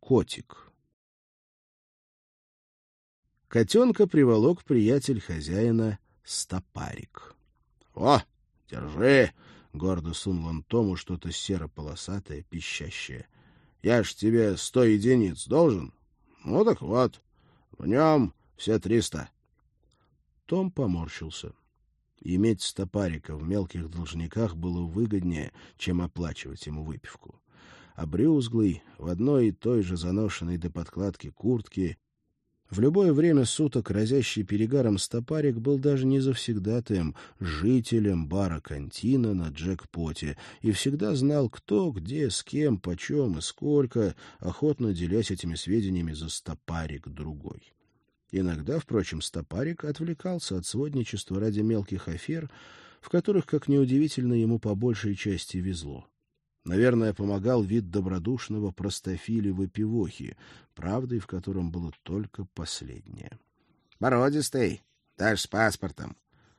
Котик. Котенка приволок приятель хозяина Стопарик. — О, держи! — гордо сунул он Тому что-то серо-полосатое, пищащее. — Я ж тебе сто единиц должен. Ну так вот, в нем все триста. Том поморщился. Иметь стопарика в мелких должниках было выгоднее, чем оплачивать ему выпивку. Обрюзглый, в одной и той же заношенной до подкладки куртке, в любое время суток разящий перегаром стопарик был даже не завсегдатаем, жителем бара-кантина на джекпоте, и всегда знал, кто, где, с кем, почем и сколько, охотно делясь этими сведениями за стопарик другой. Иногда, впрочем, стопарик отвлекался от сводничества ради мелких афер, в которых, как неудивительно, ему по большей части везло. Наверное, помогал вид добродушного простофили выпивохи, правдой в котором было только последнее. — Бородистый, даже с паспортом.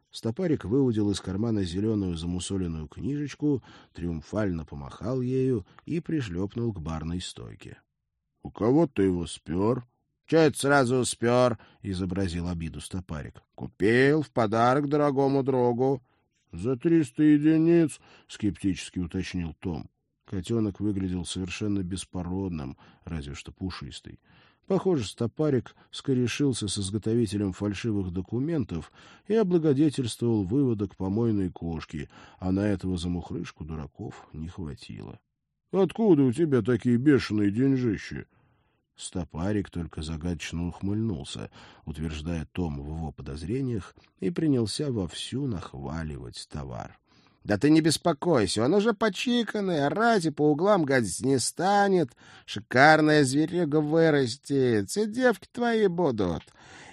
Стопарик выудил из кармана зеленую замусоленную книжечку, триумфально помахал ею и пришлепнул к барной стойке. — У кого ты его спер? — Че это сразу спер? — изобразил обиду стопарик. — Купил в подарок дорогому другу. — За триста единиц, — скептически уточнил Том. Котенок выглядел совершенно беспородным, разве что пушистый. Похоже, стопарик скорешился с изготовителем фальшивых документов и облагодетельствовал выводок помойной кошки, а на этого замухрышку дураков не хватило. — Откуда у тебя такие бешеные деньжищи? Стопарик только загадочно ухмыльнулся, утверждая Том в его подозрениях, и принялся вовсю нахваливать товар. Да ты не беспокойся, он уже почиканный, орать и по углам гадить не станет. Шикарная зверюга вырастет, все девки твои будут.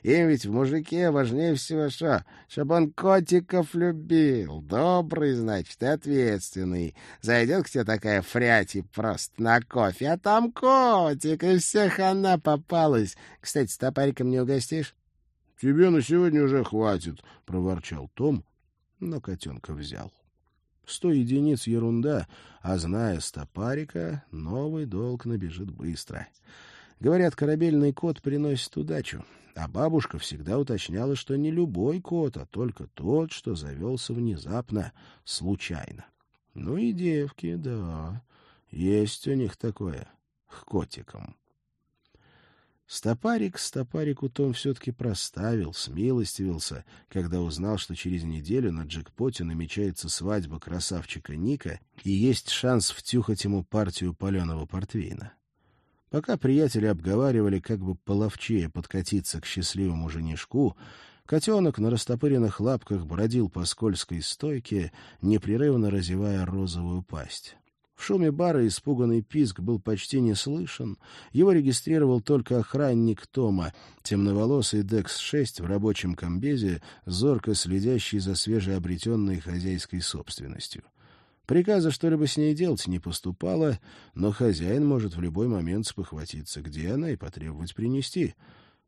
Им ведь в мужике важнее всего что, чтобы он котиков любил. Добрый, значит, и ответственный. Зайдет к тебе такая фряти просто на кофе, а там котик, и всех она попалась. Кстати, с топариком не угостишь? — Тебе на сегодня уже хватит, — проворчал Том, но котенка взял. Сто единиц — ерунда, а зная стопарика, новый долг набежит быстро. Говорят, корабельный кот приносит удачу, а бабушка всегда уточняла, что не любой кот, а только тот, что завелся внезапно, случайно. Ну и девки, да, есть у них такое, к котикам. Стопарик стопарику Том все-таки проставил, смилостивился, когда узнал, что через неделю на джекпоте намечается свадьба красавчика Ника и есть шанс втюхать ему партию паленого портвейна. Пока приятели обговаривали, как бы половчее подкатиться к счастливому женишку, котенок на растопыренных лапках бродил по скользкой стойке, непрерывно разевая розовую пасть. В шуме бара испуганный писк был почти не слышен. Его регистрировал только охранник Тома, темноволосый Декс-6 в рабочем комбезе, зорко следящий за свежеобретенной хозяйской собственностью. Приказа что-либо с ней делать не поступало, но хозяин может в любой момент спохватиться, где она, и потребовать принести.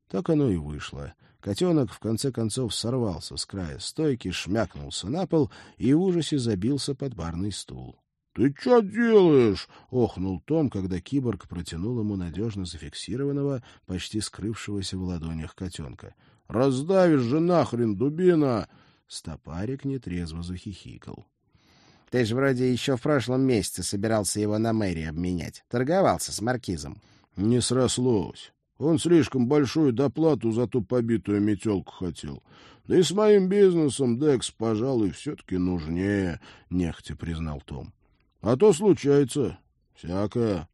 Так оно и вышло. Котенок, в конце концов, сорвался с края стойки, шмякнулся на пол и в ужасе забился под барный стул. «Ты что делаешь?» — охнул Том, когда киборг протянул ему надежно зафиксированного, почти скрывшегося в ладонях котенка. «Раздавишь же нахрен, дубина!» Стопарик нетрезво захихикал. «Ты же вроде еще в прошлом месяце собирался его на мэрии обменять. Торговался с маркизом». «Не срослось. Он слишком большую доплату за ту побитую метелку хотел. Да и с моим бизнесом Декс, пожалуй, все-таки нужнее», — нехотя признал Том. А то случается. Всякое.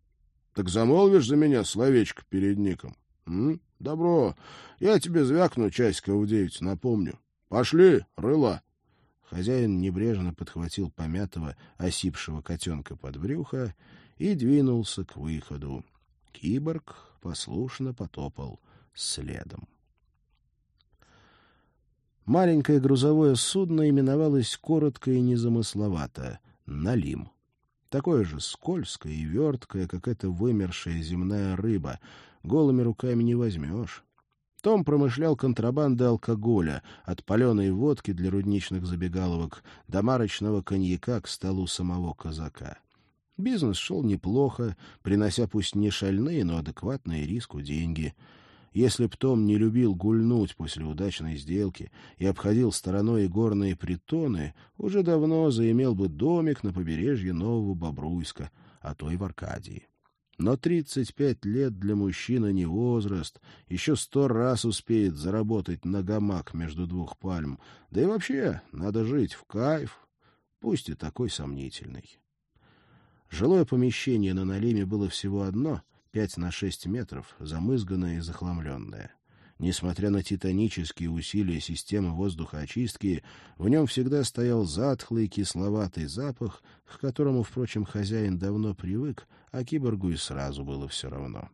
Так замолвишь за меня словечко перед Ником? М? Добро. Я тебе звякну часиков в девять, напомню. Пошли, рыла. Хозяин небрежно подхватил помятого, осипшего котенка под брюхо и двинулся к выходу. Киборг послушно потопал следом. Маленькое грузовое судно именовалось коротко и незамысловато — «Налим» такое же скользкое и верткое, как эта вымершая земная рыба. Голыми руками не возьмешь. Том промышлял контрабандой алкоголя, от паленой водки для рудничных забегаловок до марочного коньяка к столу самого казака. Бизнес шел неплохо, принося пусть не шальные, но адекватные риску деньги. Если б Том не любил гульнуть после удачной сделки и обходил стороной горные притоны, уже давно заимел бы домик на побережье Нового Бобруйска, а то и в Аркадии. Но 35 лет для мужчины не возраст, еще сто раз успеет заработать на гамак между двух пальм. Да и вообще, надо жить в кайф, пусть и такой сомнительный. Жилое помещение на Налиме было всего одно, пять на шесть метров, замызганное и захламленное. Несмотря на титанические усилия системы воздухоочистки, в нем всегда стоял затхлый кисловатый запах, к которому, впрочем, хозяин давно привык, а киборгу и сразу было все равно.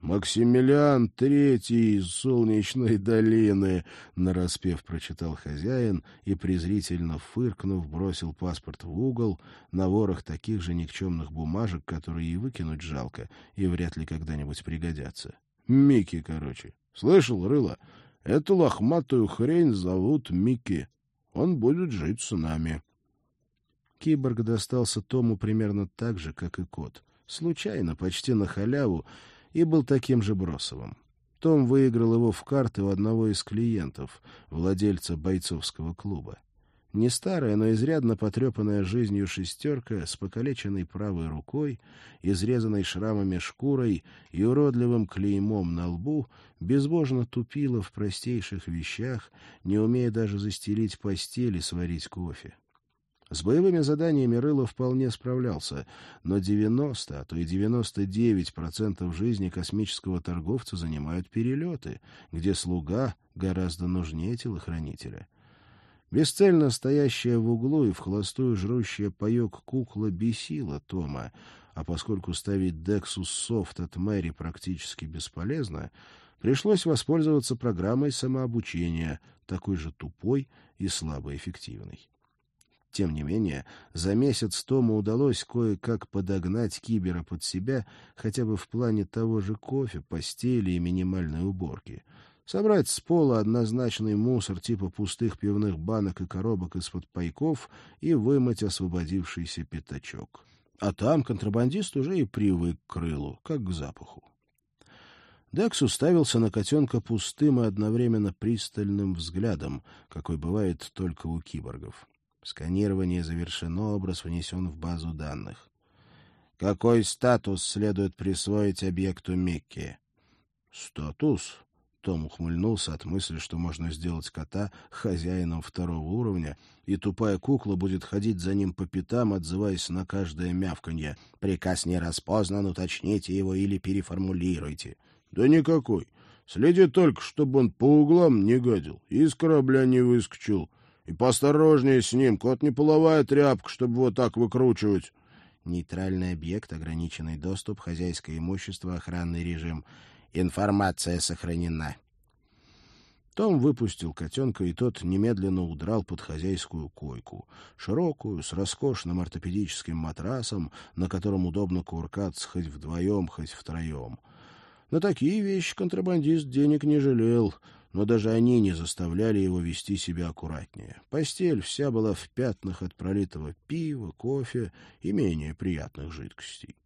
«Максимилиан Третий из Солнечной долины!» — нараспев прочитал хозяин и, презрительно фыркнув, бросил паспорт в угол на ворох таких же никчемных бумажек, которые и выкинуть жалко, и вряд ли когда-нибудь пригодятся. Микки, короче. Слышал, Рыло? Эту лохматую хрень зовут Микки. Он будет жить с нами. Киборг достался Тому примерно так же, как и кот. Случайно, почти на халяву, и был таким же Бросовым. Том выиграл его в карты у одного из клиентов, владельца бойцовского клуба. Не старая, но изрядно потрепанная жизнью шестерка с покалеченной правой рукой, изрезанной шрамами шкурой и уродливым клеймом на лбу, безбожно тупила в простейших вещах, не умея даже застелить постель и сварить кофе. С боевыми заданиями Рыло вполне справлялся, но 90, а то и 99% жизни космического торговца занимают перелеты, где слуга гораздо нужнее телохранителя. Бесцельно стоящая в углу и в холостую жрущая паек кукла бесила Тома, а поскольку ставить Дексус Софт от Мэри практически бесполезно, пришлось воспользоваться программой самообучения, такой же тупой и слабоэффективной. Тем не менее, за месяц Тому удалось кое-как подогнать кибера под себя хотя бы в плане того же кофе, постели и минимальной уборки. Собрать с пола однозначный мусор типа пустых пивных банок и коробок из-под пайков и вымыть освободившийся пятачок. А там контрабандист уже и привык к крылу, как к запаху. Декс уставился на котенка пустым и одновременно пристальным взглядом, какой бывает только у киборгов. Сканирование завершено, образ внесен в базу данных. Какой статус следует присвоить объекту Микки? Статус? Том ухмыльнулся от мысли, что можно сделать кота хозяином второго уровня, и тупая кукла будет ходить за ним по пятам, отзываясь на каждое мявканье. Приказ не распознан, уточните его или переформулируйте. — Да никакой. Следи только, чтобы он по углам не гадил и из корабля не выскочил. И поосторожнее с ним, кот не половая тряпка, чтобы вот так выкручивать. Нейтральный объект, ограниченный доступ, хозяйское имущество, охранный режим. Информация сохранена. Том выпустил котенка, и тот немедленно удрал под хозяйскую койку, широкую, с роскошным ортопедическим матрасом, на котором удобно куркаться хоть вдвоем, хоть втроем. На такие вещи контрабандист денег не жалел — но даже они не заставляли его вести себя аккуратнее. Постель вся была в пятнах от пролитого пива, кофе и менее приятных жидкостей.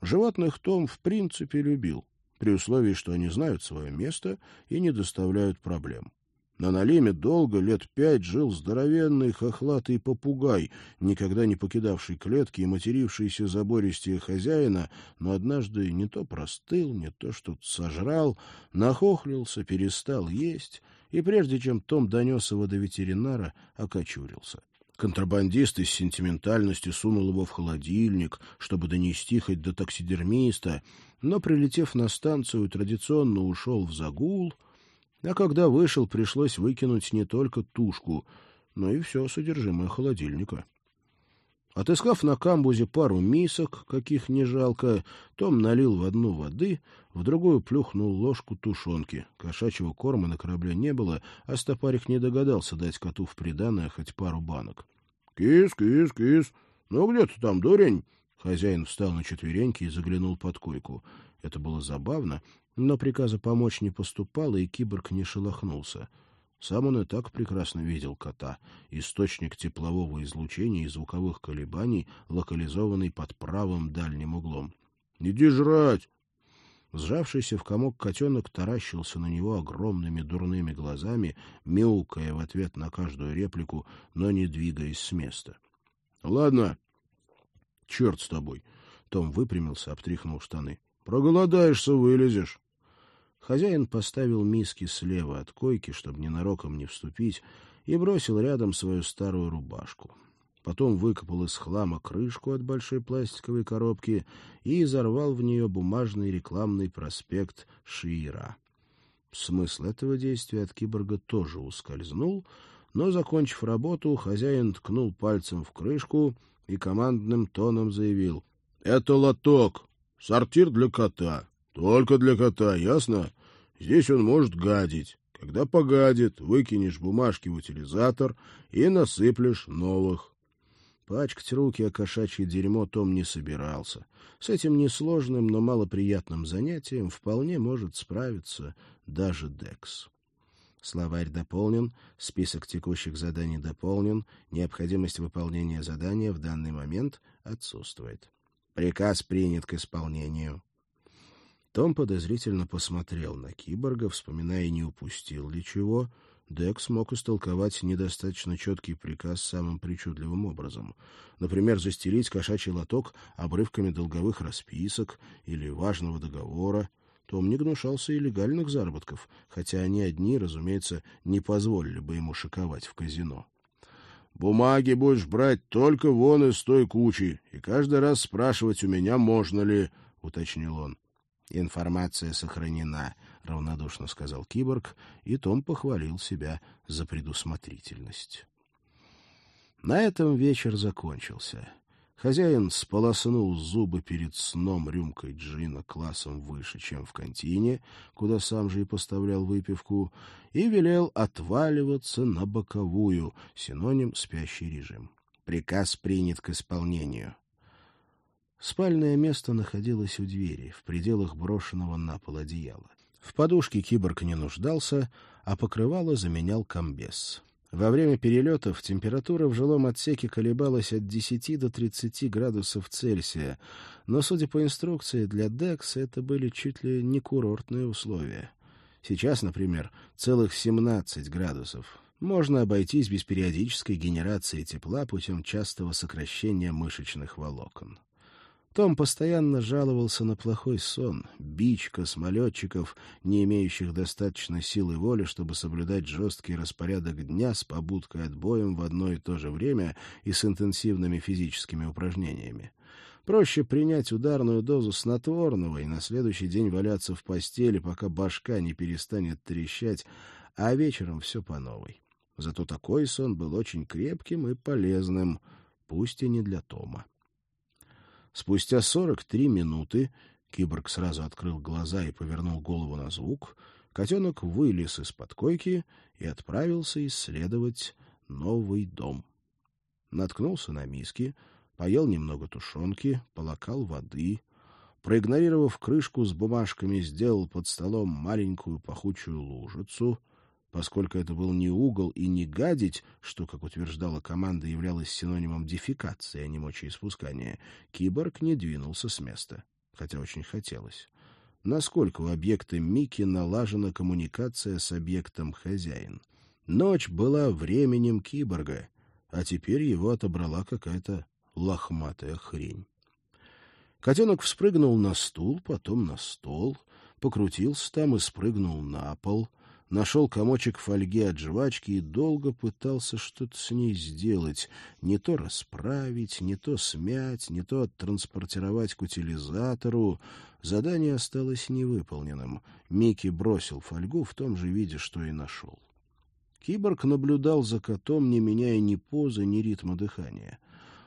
Животных Том в принципе любил, при условии, что они знают свое место и не доставляют проблем. На Налиме долго, лет пять, жил здоровенный хохлатый попугай, никогда не покидавший клетки и матерившийся забористее хозяина, но однажды не то простыл, не то что-то сожрал, нахохлился, перестал есть, и прежде чем Том донес его до ветеринара, окочурился. Контрабандист из сентиментальности сунул его в холодильник, чтобы донести хоть до таксидермиста, но, прилетев на станцию, традиционно ушел в загул — а когда вышел, пришлось выкинуть не только тушку, но и все содержимое холодильника. Отыскав на камбузе пару мисок, каких не жалко, Том налил в одну воды, в другую плюхнул ложку тушенки. Кошачьего корма на корабле не было, а стопарик не догадался дать коту в приданое хоть пару банок. — Кис, кис, кис, ну где ты там, дурень? Хозяин встал на четвереньки и заглянул под койку. Это было забавно, но приказа помочь не поступало, и киборг не шелохнулся. Сам он и так прекрасно видел кота, источник теплового излучения и звуковых колебаний, локализованный под правым дальним углом. — Иди жрать! Сжавшийся в комок котенок таращился на него огромными дурными глазами, мяукая в ответ на каждую реплику, но не двигаясь с места. — Ладно, черт с тобой. Том выпрямился, обтряхнул штаны. — Проголодаешься, вылезешь. Хозяин поставил миски слева от койки, чтобы ненароком не вступить, и бросил рядом свою старую рубашку. Потом выкопал из хлама крышку от большой пластиковой коробки и изорвал в нее бумажный рекламный проспект Шиира. Смысл этого действия от киборга тоже ускользнул, но, закончив работу, хозяин ткнул пальцем в крышку и командным тоном заявил. — Это лоток, сортир для кота. Только для кота, ясно? Здесь он может гадить. Когда погадит, выкинешь бумажки в утилизатор и насыплешь новых. Пачкать руки о кошачье дерьмо Том не собирался. С этим несложным, но малоприятным занятием вполне может справиться даже Декс. Словарь дополнен, список текущих заданий дополнен, необходимость выполнения задания в данный момент отсутствует. Приказ принят к исполнению. Том подозрительно посмотрел на киборга, вспоминая, не упустил ли чего. Декс мог истолковать недостаточно четкий приказ самым причудливым образом. Например, застелить кошачий лоток обрывками долговых расписок или важного договора. Том не гнушался и легальных заработков, хотя они одни, разумеется, не позволили бы ему шиковать в казино. «Бумаги будешь брать только вон из той кучи, и каждый раз спрашивать у меня, можно ли», — уточнил он. Информация сохранена, равнодушно сказал киборг, и Том похвалил себя за предусмотрительность. На этом вечер закончился. Хозяин сполоснул зубы перед сном рюмкой джина классом выше, чем в контине, куда сам же и поставлял выпивку, и велел отваливаться на боковую, синоним «спящий режим». Приказ принят к исполнению. Спальное место находилось у двери, в пределах брошенного на пол одеяла. В подушке киборг не нуждался, а покрывало заменял комбез. Во время перелетов температура в жилом отсеке колебалась от 10 до 30 градусов Цельсия, но, судя по инструкции, для Декс это были чуть ли не курортные условия. Сейчас, например, целых 17 градусов. Можно обойтись без периодической генерации тепла путем частого сокращения мышечных волокон. Том постоянно жаловался на плохой сон, бич космолетчиков, не имеющих достаточно силы воли, чтобы соблюдать жесткий распорядок дня с побудкой отбоем в одно и то же время и с интенсивными физическими упражнениями. Проще принять ударную дозу снотворного и на следующий день валяться в постели, пока башка не перестанет трещать, а вечером все по новой. Зато такой сон был очень крепким и полезным, пусть и не для Тома. Спустя сорок три минуты киборг сразу открыл глаза и повернул голову на звук. Котенок вылез из-под койки и отправился исследовать новый дом. Наткнулся на миски, поел немного тушенки, полакал воды. Проигнорировав крышку с бумажками, сделал под столом маленькую пахучую лужицу — Поскольку это был не угол и не гадить, что, как утверждала команда, являлось синонимом дефекации, а не мочеиспускания, киборг не двинулся с места, хотя очень хотелось. Насколько у объекта Мики налажена коммуникация с объектом хозяин? Ночь была временем киборга, а теперь его отобрала какая-то лохматая хрень. Котенок вспрыгнул на стул, потом на стол, покрутился там и спрыгнул на пол — нашел комочек фольги от жвачки и долго пытался что-то с ней сделать, не то расправить, не то смять, не то оттранспортировать к утилизатору. Задание осталось невыполненным. Микки бросил фольгу в том же виде, что и нашел. Киборг наблюдал за котом, не меняя ни позы, ни ритма дыхания.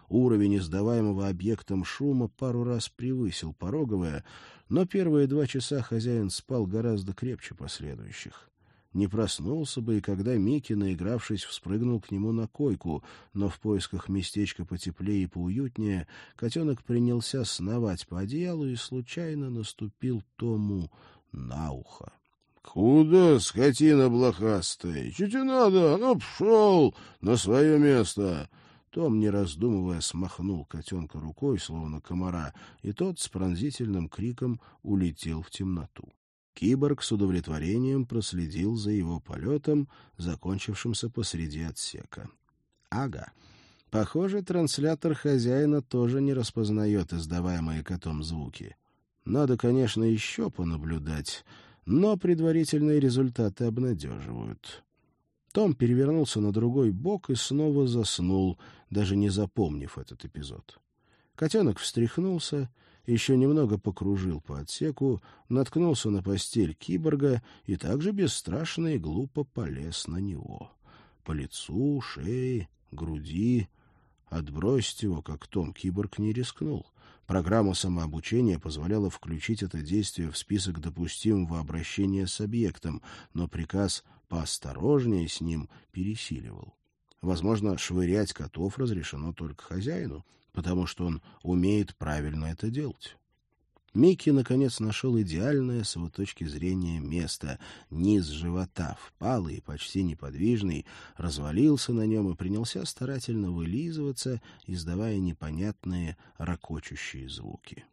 Уровень издаваемого объектом шума пару раз превысил пороговое, но первые два часа хозяин спал гораздо крепче последующих не проснулся бы, и когда Микки, наигравшись, вспрыгнул к нему на койку, но в поисках местечка потеплее и поуютнее, котенок принялся сновать по одеялу и случайно наступил Тому на ухо. «Куда, скотина блохастая? Что тебе надо? Ну, пшел на свое место!» Том, не раздумывая, смахнул котенка рукой, словно комара, и тот с пронзительным криком улетел в темноту. Киборг с удовлетворением проследил за его полетом, закончившимся посреди отсека. Ага. Похоже, транслятор хозяина тоже не распознает издаваемые котом звуки. Надо, конечно, еще понаблюдать, но предварительные результаты обнадеживают. Том перевернулся на другой бок и снова заснул, даже не запомнив этот эпизод. Котенок встряхнулся, еще немного покружил по отсеку, наткнулся на постель киборга и также бесстрашно и глупо полез на него. По лицу, шее, груди. Отбросить его, как Том Киборг не рискнул. Программа самообучения позволяла включить это действие в список допустимого обращения с объектом, но приказ поосторожнее с ним пересиливал. Возможно, швырять котов разрешено только хозяину, потому что он умеет правильно это делать. Микки, наконец, нашел идеальное с его точки зрения место. Низ живота, впалый, почти неподвижный, развалился на нем и принялся старательно вылизываться, издавая непонятные ракочущие звуки.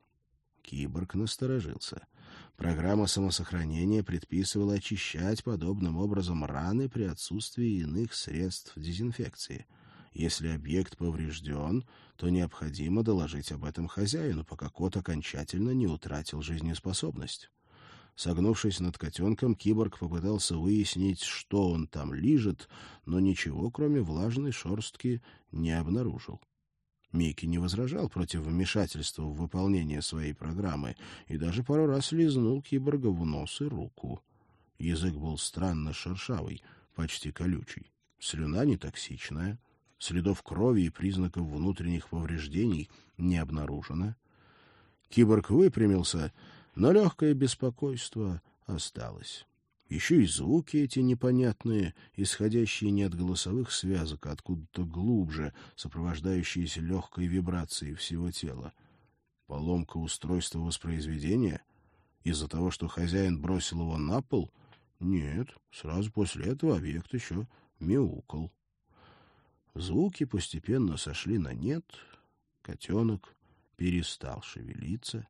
Киборг насторожился. Программа самосохранения предписывала очищать подобным образом раны при отсутствии иных средств дезинфекции. Если объект поврежден, то необходимо доложить об этом хозяину, пока кот окончательно не утратил жизнеспособность. Согнувшись над котенком, киборг попытался выяснить, что он там лижет, но ничего, кроме влажной шерстки, не обнаружил. Микки не возражал против вмешательства в выполнение своей программы и даже пару раз лизнул киборга в нос и руку. Язык был странно шершавый, почти колючий. Слюна не токсичная, следов крови и признаков внутренних повреждений не обнаружено. Киборг выпрямился, но легкое беспокойство осталось. Еще и звуки эти непонятные, исходящие не от голосовых связок, а откуда-то глубже, сопровождающиеся легкой вибрацией всего тела. Поломка устройства воспроизведения? Из-за того, что хозяин бросил его на пол? Нет, сразу после этого объект еще мяукал. Звуки постепенно сошли на нет, котенок перестал шевелиться.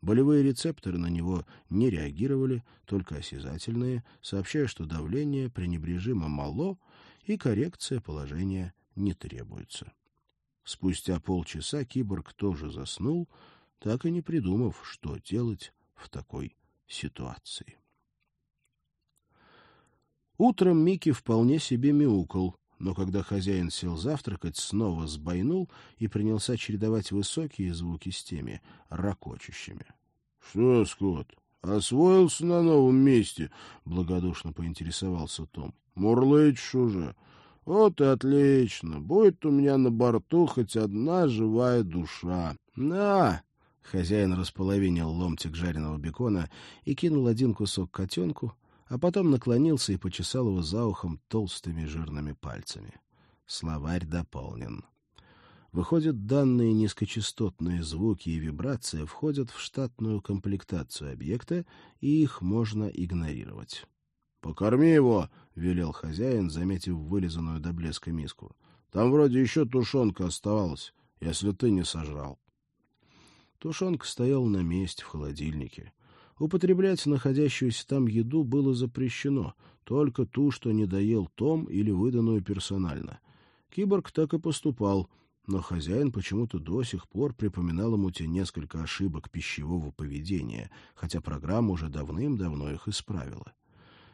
Болевые рецепторы на него не реагировали, только осязательные, сообщая, что давление пренебрежимо мало и коррекция положения не требуется. Спустя полчаса киборг тоже заснул, так и не придумав, что делать в такой ситуации. Утром Микки вполне себе мяукал, но когда хозяин сел завтракать, снова сбойнул и принялся чередовать высокие звуки с теми ракочущими. — Что, Скотт, освоился на новом месте? — благодушно поинтересовался Том. — Мурлычешь уже. Вот и отлично. Будет у меня на борту хоть одна живая душа. На! Хозяин располовинил ломтик жареного бекона и кинул один кусок котенку, а потом наклонился и почесал его за ухом толстыми жирными пальцами. Словарь дополнен. Выходит, данные низкочастотные звуки и вибрации входят в штатную комплектацию объекта, и их можно игнорировать. — Покорми его, — велел хозяин, заметив вылизанную до блеска миску. — Там вроде еще тушенка оставалась, если ты не сожрал. Тушенка стояла на месте в холодильнике. Употреблять находящуюся там еду было запрещено, только ту, что не доел Том или выданную персонально. Киборг так и поступал, но хозяин почему-то до сих пор припоминал ему те несколько ошибок пищевого поведения, хотя программа уже давным-давно их исправила.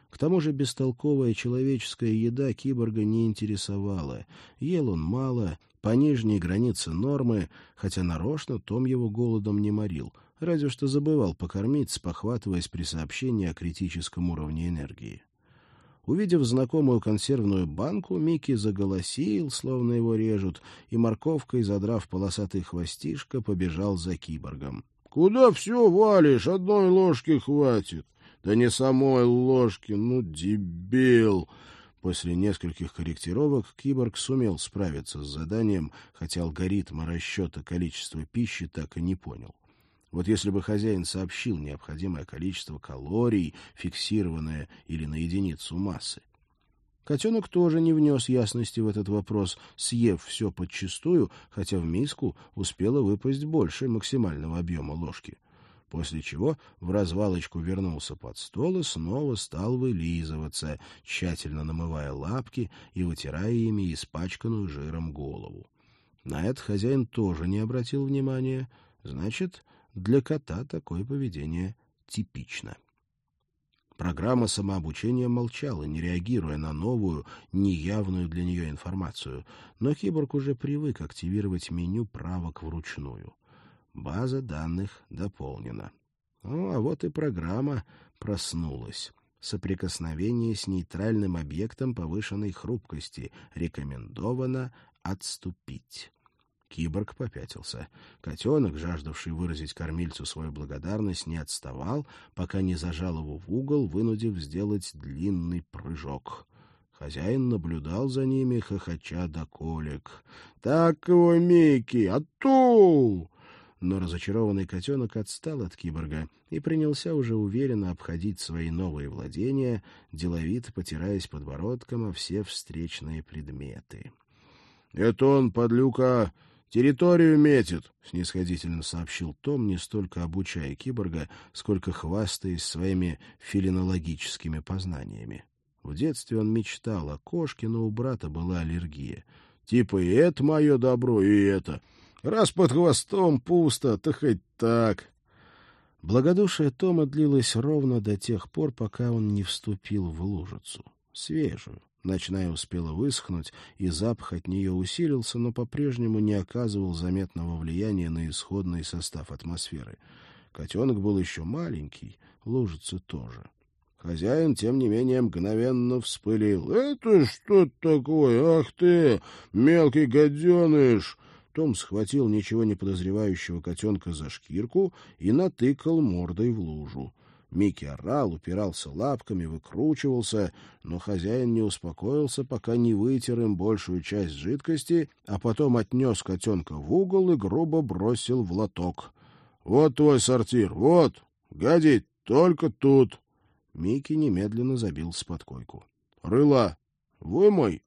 К тому же бестолковая человеческая еда киборга не интересовала. Ел он мало, по нижней границе нормы, хотя нарочно Том его голодом не морил — разве что забывал покормить, спохватываясь при сообщении о критическом уровне энергии. Увидев знакомую консервную банку, Микки заголосил, словно его режут, и морковкой, задрав полосатый хвостишко, побежал за киборгом. — Куда все валишь? Одной ложки хватит. — Да не самой ложки, ну, дебил! После нескольких корректировок киборг сумел справиться с заданием, хотя алгоритма расчета количества пищи так и не понял. Вот если бы хозяин сообщил необходимое количество калорий, фиксированное или на единицу массы. Котенок тоже не внес ясности в этот вопрос, съев все подчистую, хотя в миску успело выпасть больше максимального объема ложки. После чего в развалочку вернулся под стол и снова стал вылизываться, тщательно намывая лапки и вытирая ими испачканную жиром голову. На это хозяин тоже не обратил внимания. Значит, для кота такое поведение типично. Программа самообучения молчала, не реагируя на новую, неявную для нее информацию, но киборг уже привык активировать меню правок вручную. База данных дополнена. Ну, а вот и программа проснулась. Соприкосновение с нейтральным объектом повышенной хрупкости рекомендовано отступить. Киборг попятился. Котенок, жаждавший выразить кормильцу свою благодарность, не отставал, пока не зажал его в угол, вынудив сделать длинный прыжок. Хозяин наблюдал за ними, хохоча до колик. — Так его, Микки, а ту! Но разочарованный котенок отстал от киборга и принялся уже уверенно обходить свои новые владения, деловито потираясь подбородком о все встречные предметы. — Это он, подлюка, территорию метит, — снисходительно сообщил Том, не столько обучая киборга, сколько хвастаясь своими филинологическими познаниями. В детстве он мечтал о кошке, но у брата была аллергия. Типа и это мое добро, и это. Раз под хвостом пусто, то хоть так. Благодушие Тома длилось ровно до тех пор, пока он не вступил в лужицу. Свежую, Ночная успела высохнуть, и запах от нее усилился, но по-прежнему не оказывал заметного влияния на исходный состав атмосферы. Котенок был еще маленький, лужица тоже. Хозяин, тем не менее, мгновенно вспылил. — Это что такое? Ах ты, мелкий гаденыш! Том схватил ничего не подозревающего котенка за шкирку и натыкал мордой в лужу. Микки орал, упирался лапками, выкручивался, но хозяин не успокоился, пока не вытер им большую часть жидкости, а потом отнес котенка в угол и грубо бросил в лоток. — Вот твой сортир, вот, гадить только тут. Микки немедленно забился под койку. — Рыла, вымой!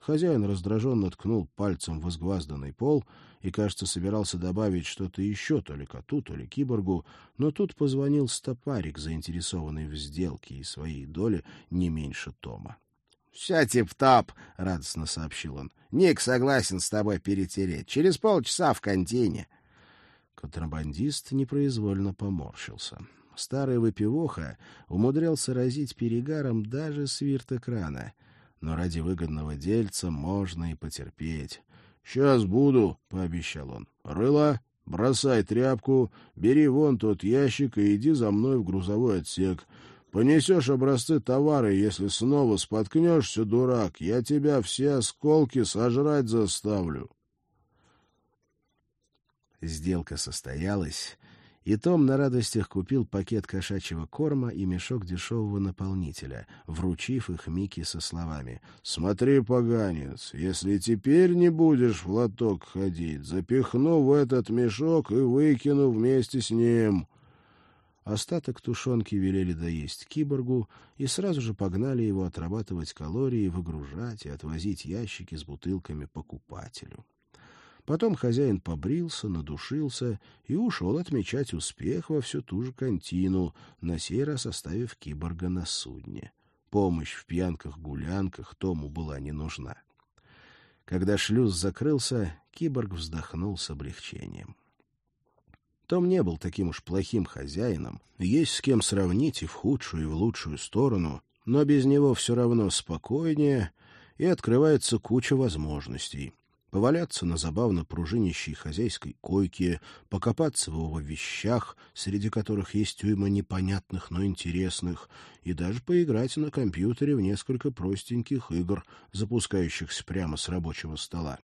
Хозяин раздраженно ткнул пальцем в изгвазданный пол и, кажется, собирался добавить что-то еще, то ли коту, то ли киборгу, но тут позвонил стопарик, заинтересованный в сделке и своей доле не меньше Тома. — Все тип-топ, — радостно сообщил он. — Ник согласен с тобой перетереть. Через полчаса в контине. Контрабандист непроизвольно поморщился. Старый выпивоха умудрялся разить перегаром даже свирт экрана — но ради выгодного дельца можно и потерпеть. — Сейчас буду, — пообещал он. — Рыла, бросай тряпку, бери вон тот ящик и иди за мной в грузовой отсек. Понесешь образцы товара, если снова споткнешься, дурак, я тебя все осколки сожрать заставлю. Сделка состоялась, и Том на радостях купил пакет кошачьего корма и мешок дешевого наполнителя, вручив их Микки со словами «Смотри, поганец, если теперь не будешь в лоток ходить, запихну в этот мешок и выкину вместе с ним». Остаток тушенки велели доесть киборгу и сразу же погнали его отрабатывать калории, выгружать и отвозить ящики с бутылками покупателю. Потом хозяин побрился, надушился и ушел отмечать успех во всю ту же контину, на сей раз оставив киборга на судне. Помощь в пьянках-гулянках Тому была не нужна. Когда шлюз закрылся, киборг вздохнул с облегчением. Том не был таким уж плохим хозяином, есть с кем сравнить и в худшую, и в лучшую сторону, но без него все равно спокойнее, и открывается куча возможностей поваляться на забавно пружинищей хозяйской койке, покопаться в его вещах, среди которых есть уйма непонятных, но интересных, и даже поиграть на компьютере в несколько простеньких игр, запускающихся прямо с рабочего стола.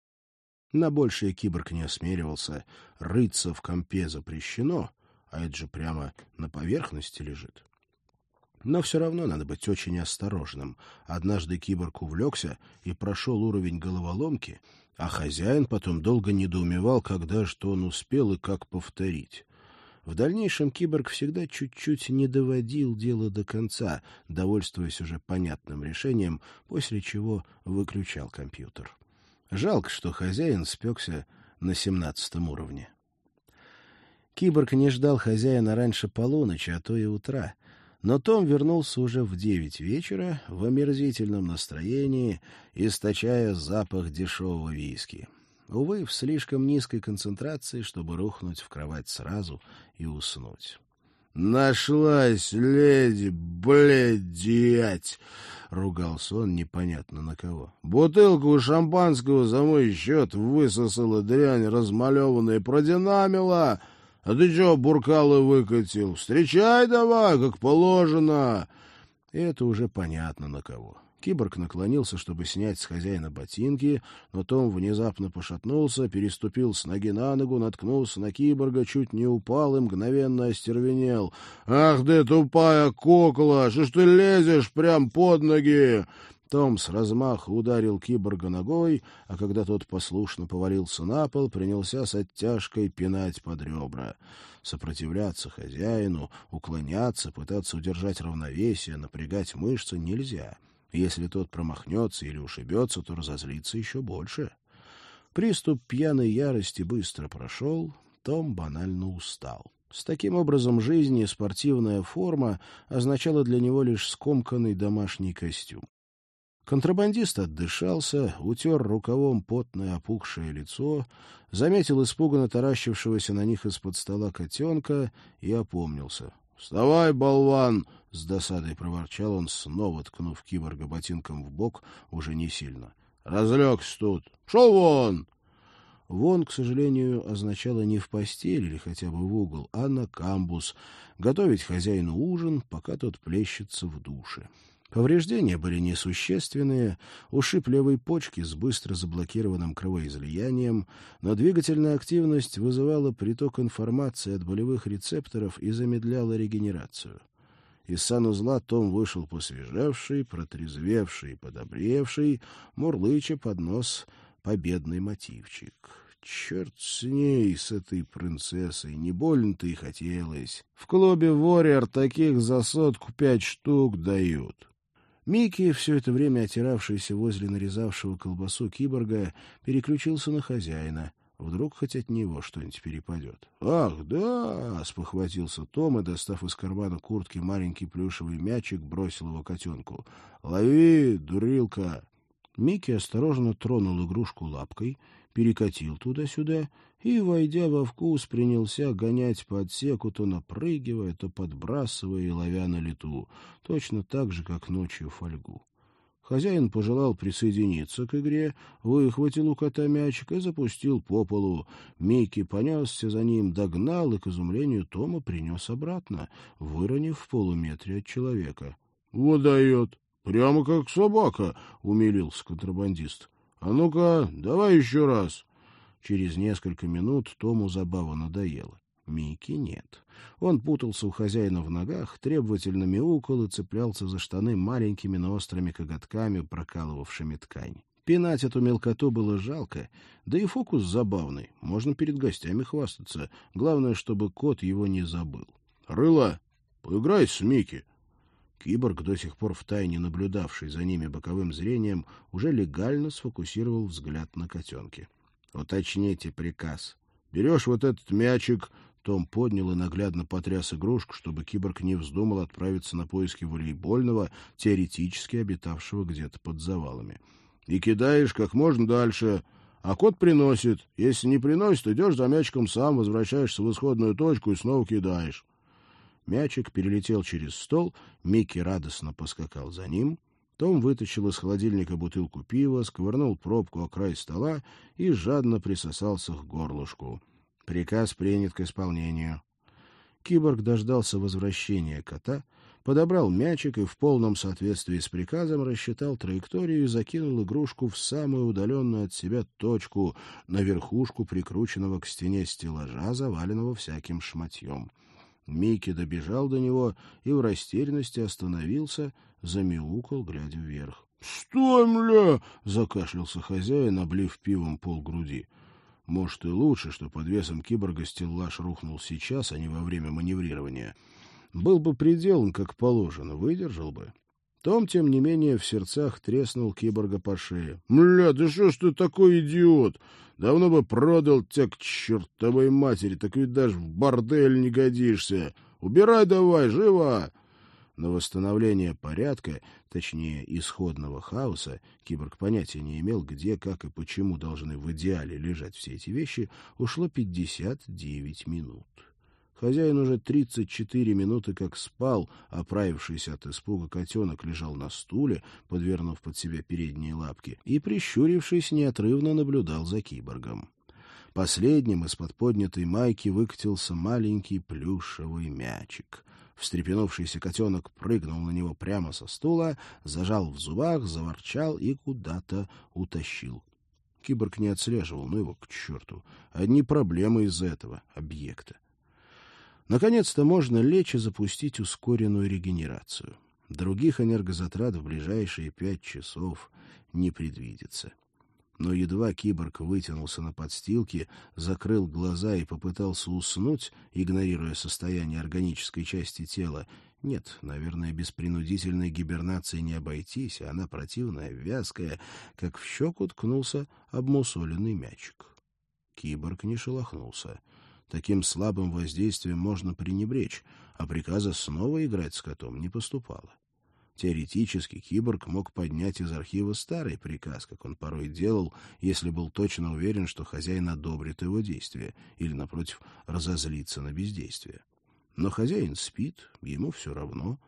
На большее киборг не осмеливался, рыться в компе запрещено, а это же прямо на поверхности лежит. Но все равно надо быть очень осторожным. Однажды киборг увлекся и прошел уровень головоломки — а хозяин потом долго недоумевал, когда что он успел и как повторить. В дальнейшем киборг всегда чуть-чуть не доводил дело до конца, довольствуясь уже понятным решением, после чего выключал компьютер. Жалко, что хозяин спекся на семнадцатом уровне. Киборг не ждал хозяина раньше полуночи, а то и утра. Но Том вернулся уже в девять вечера в омерзительном настроении, источая запах дешевого виски. Увы, в слишком низкой концентрации, чтобы рухнуть в кровать сразу и уснуть. «Нашлась леди, блядь!» — ругался он непонятно на кого. «Бутылку шампанского за мой счет высосала дрянь размалеванная, продинамила!» А ты чё буркалы выкатил? Встречай давай, как положено. это уже понятно на кого. Киборг наклонился, чтобы снять с хозяина ботинки, но Том внезапно пошатнулся, переступил с ноги на ногу, наткнулся на киборга, чуть не упал и мгновенно остервенел. «Ах ты, тупая кукла! Что ж ты лезешь прям под ноги?» Том с размаху ударил киборга ногой, а когда тот послушно повалился на пол, принялся с оттяжкой пинать под ребра. Сопротивляться хозяину, уклоняться, пытаться удержать равновесие, напрягать мышцы нельзя. Если тот промахнется или ушибется, то разозлится еще больше. Приступ пьяной ярости быстро прошел, Том банально устал. С таким образом жизни спортивная форма означала для него лишь скомканный домашний костюм. Контрабандист отдышался, утер рукавом потное опухшее лицо, заметил испуганно таращившегося на них из-под стола котенка и опомнился. — Вставай, болван! — с досадой проворчал он, снова ткнув киборга ботинком в бок, уже не сильно. — Разлегся тут! Шел вон! Вон, к сожалению, означало не в постель или хотя бы в угол, а на камбус, готовить хозяину ужин, пока тот плещется в душе. Повреждения были несущественные, ушиб левой почки с быстро заблокированным кровоизлиянием, но двигательная активность вызывала приток информации от болевых рецепторов и замедляла регенерацию. Из санузла Том вышел посвежевший, протрезвевший подобревший, мурлыча под нос победный мотивчик. Черт с ней, с этой принцессой, не больно-то и хотелось. В клубе «Ворьер» таких за сотку пять штук дают. Микки, все это время отиравшийся возле нарезавшего колбасу киборга, переключился на хозяина. Вдруг хоть от него что-нибудь перепадет. — Ах, да! — спохватился Том и, достав из кармана куртки маленький плюшевый мячик, бросил его котенку. — Лови, дурилка! Микки осторожно тронул игрушку лапкой, перекатил туда-сюда и, войдя во вкус, принялся гонять по отсеку, то напрыгивая, то подбрасывая и ловя на лету, точно так же, как ночью фольгу. Хозяин пожелал присоединиться к игре, выхватил у кота мячик и запустил по полу. Микки понесся за ним, догнал и, к изумлению Тома, принес обратно, выронив в полуметре от человека. — Выдает! Прямо как собака! — умилился контрабандист. — А ну-ка, давай еще раз! — Через несколько минут Тому забава надоела. Микки нет. Он путался у хозяина в ногах, требовательно мяукал и цеплялся за штаны маленькими, но острыми коготками, прокалывавшими ткань. Пинать эту мелкоту было жалко, да и фокус забавный, можно перед гостями хвастаться. Главное, чтобы кот его не забыл. — Рыла, поиграй с Микки. Киборг, до сих пор втайне наблюдавший за ними боковым зрением, уже легально сфокусировал взгляд на котенке. Уточните приказ. Берешь вот этот мячик, том поднял и наглядно потряс игрушку, чтобы киборг не вздумал отправиться на поиски волейбольного, теоретически обитавшего где-то под завалами. И кидаешь как можно дальше, а кот приносит. Если не приносит, идешь за мячиком сам, возвращаешься в исходную точку и снова кидаешь. Мячик перелетел через стол, Микки радостно поскакал за ним — том вытащил из холодильника бутылку пива, сковырнул пробку о край стола и жадно присосался к горлышку. Приказ принят к исполнению. Киборг дождался возвращения кота, подобрал мячик и в полном соответствии с приказом рассчитал траекторию и закинул игрушку в самую удаленную от себя точку, на верхушку прикрученного к стене стеллажа, заваленного всяким шматьем. Микки добежал до него и в растерянности остановился, замяукал, глядя вверх. — Стой, мля! — закашлялся хозяин, облив пивом полгруди. Может, и лучше, что под весом киборга стеллаж рухнул сейчас, а не во время маневрирования. Был бы приделан, как положено, выдержал бы. Том, тем не менее, в сердцах треснул киборга по шее. — Мля, да что ж ты такой идиот? Давно бы продал тебя к чертовой матери, так ведь даже в бордель не годишься. Убирай давай, живо! На восстановление порядка, точнее, исходного хаоса, киборг понятия не имел, где, как и почему должны в идеале лежать все эти вещи, ушло 59 минут. Хозяин уже 34 минуты как спал, оправившийся от испуга котенок лежал на стуле, подвернув под себя передние лапки, и, прищурившись, неотрывно наблюдал за киборгом. Последним из-под поднятой майки выкатился маленький плюшевый мячик. Встрепенувшийся котенок прыгнул на него прямо со стула, зажал в зубах, заворчал и куда-то утащил. Киборг не отслеживал, ну его к черту. Одни проблемы из-за этого объекта. Наконец-то можно лечь и запустить ускоренную регенерацию. Других энергозатрат в ближайшие пять часов не предвидится но едва киборг вытянулся на подстилке, закрыл глаза и попытался уснуть, игнорируя состояние органической части тела, нет, наверное, без принудительной гибернации не обойтись, а она противная, вязкая, как в щеку ткнулся обмусоленный мячик. Киборг не шелохнулся. Таким слабым воздействием можно пренебречь, а приказа снова играть с котом не поступало. Теоретически киборг мог поднять из архива старый приказ, как он порой делал, если был точно уверен, что хозяин одобрит его действия или, напротив, разозлится на бездействие. Но хозяин спит, ему все равно,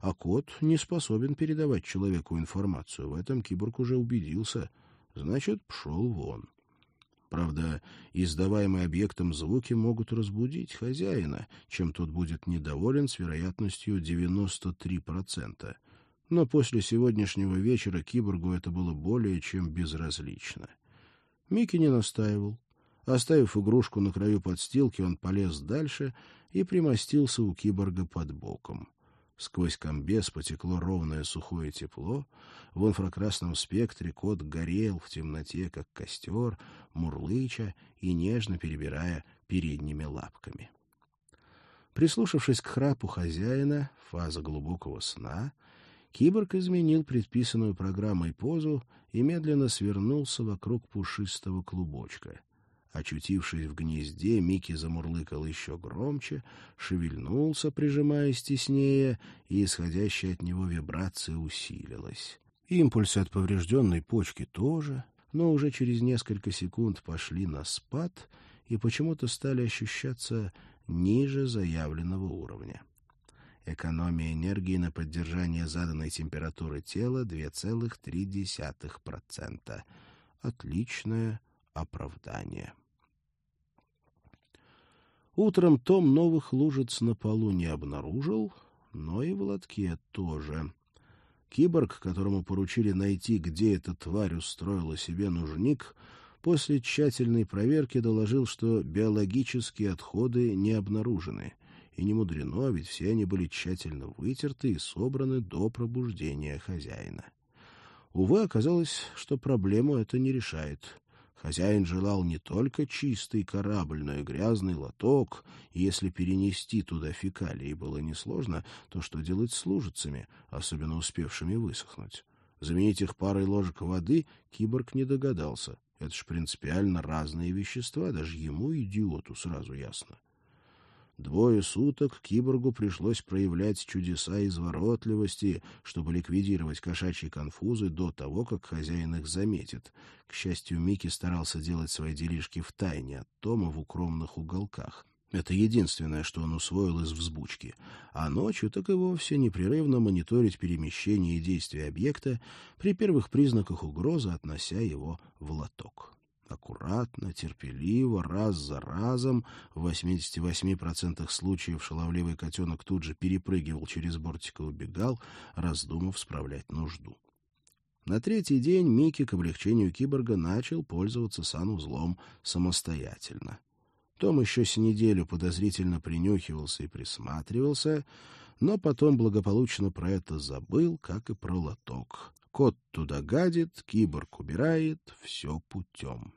а кот не способен передавать человеку информацию. В этом киборг уже убедился. Значит, пшел вон. Правда, издаваемые объектом звуки могут разбудить хозяина, чем тот будет недоволен с вероятностью 93% но после сегодняшнего вечера киборгу это было более чем безразлично. Микки не настаивал. Оставив игрушку на краю подстилки, он полез дальше и примостился у киборга под боком. Сквозь комбез потекло ровное сухое тепло. В инфракрасном спектре кот горел в темноте, как костер, мурлыча и нежно перебирая передними лапками. Прислушавшись к храпу хозяина, фаза глубокого сна, Киборг изменил предписанную программой позу и медленно свернулся вокруг пушистого клубочка. Очутившись в гнезде, Микки замурлыкал еще громче, шевельнулся, прижимаясь теснее, и исходящая от него вибрация усилилась. Импульсы от поврежденной почки тоже, но уже через несколько секунд пошли на спад и почему-то стали ощущаться ниже заявленного уровня. Экономия энергии на поддержание заданной температуры тела 2,3%. Отличное оправдание. Утром Том новых лужиц на полу не обнаружил, но и в лотке тоже. Киборг, которому поручили найти, где эта тварь устроила себе нужник, после тщательной проверки доложил, что биологические отходы не обнаружены. И не мудрено, ведь все они были тщательно вытерты и собраны до пробуждения хозяина. Увы, оказалось, что проблему это не решает. Хозяин желал не только чистый корабль, но и грязный лоток, и если перенести туда фекалии было несложно, то что делать с лужицами, особенно успевшими высохнуть? Заменить их парой ложек воды киборг не догадался. Это ж принципиально разные вещества, даже ему, идиоту, сразу ясно. Двое суток киборгу пришлось проявлять чудеса изворотливости, чтобы ликвидировать кошачьи конфузы до того, как хозяин их заметит. К счастью, Микки старался делать свои делишки в тайне от Тома в укромных уголках. Это единственное, что он усвоил из взбучки. А ночью так и вовсе непрерывно мониторить перемещение и действия объекта при первых признаках угрозы, относя его в лоток аккуратно, терпеливо, раз за разом. В 88% случаев шаловливый котенок тут же перепрыгивал через бортик и убегал, раздумав справлять нужду. На третий день Микки к облегчению киборга начал пользоваться санузлом самостоятельно. Том еще с неделю подозрительно принюхивался и присматривался, но потом благополучно про это забыл, как и про лоток. Кот туда гадит, киборг убирает, все путем.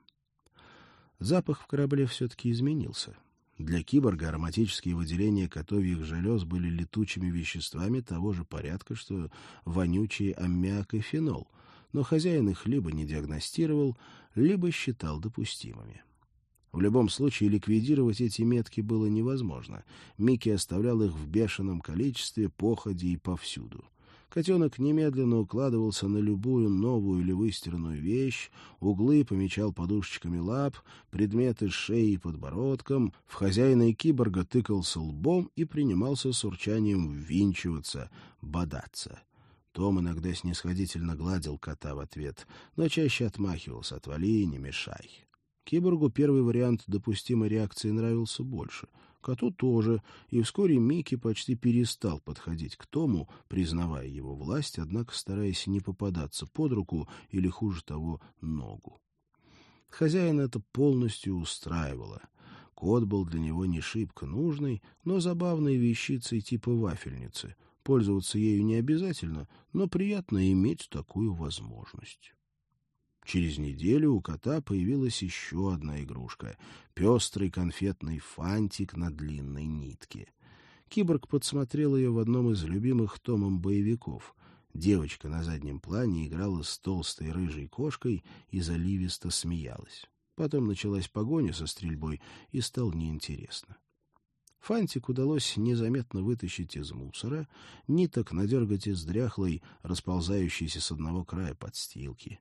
Запах в корабле все-таки изменился. Для киборга ароматические выделения котовьих желез были летучими веществами того же порядка, что вонючие аммиак и фенол, но хозяин их либо не диагностировал, либо считал допустимыми. В любом случае ликвидировать эти метки было невозможно. Микки оставлял их в бешеном количестве, походе и повсюду. Котенок немедленно укладывался на любую новую или выстиранную вещь, углы помечал подушечками лап, предметы шеи и подбородком, в хозяина и киборга тыкался лбом и принимался с урчанием ввинчиваться, бодаться. Том иногда снисходительно гладил кота в ответ, но чаще отмахивался «отвали, не мешай». Киборгу первый вариант допустимой реакции нравился больше. Коту тоже, и вскоре Микки почти перестал подходить к Тому, признавая его власть, однако стараясь не попадаться под руку или, хуже того, ногу. Хозяина это полностью устраивало. Кот был для него не шибко нужной, но забавной вещицей типа вафельницы. Пользоваться ею не обязательно, но приятно иметь такую возможность. Через неделю у кота появилась еще одна игрушка — пестрый конфетный фантик на длинной нитке. Киборг подсмотрел ее в одном из любимых томом боевиков. Девочка на заднем плане играла с толстой рыжей кошкой и заливисто смеялась. Потом началась погоня со стрельбой, и стало неинтересно. Фантик удалось незаметно вытащить из мусора, ниток надергать из дряхлой, расползающейся с одного края подстилки.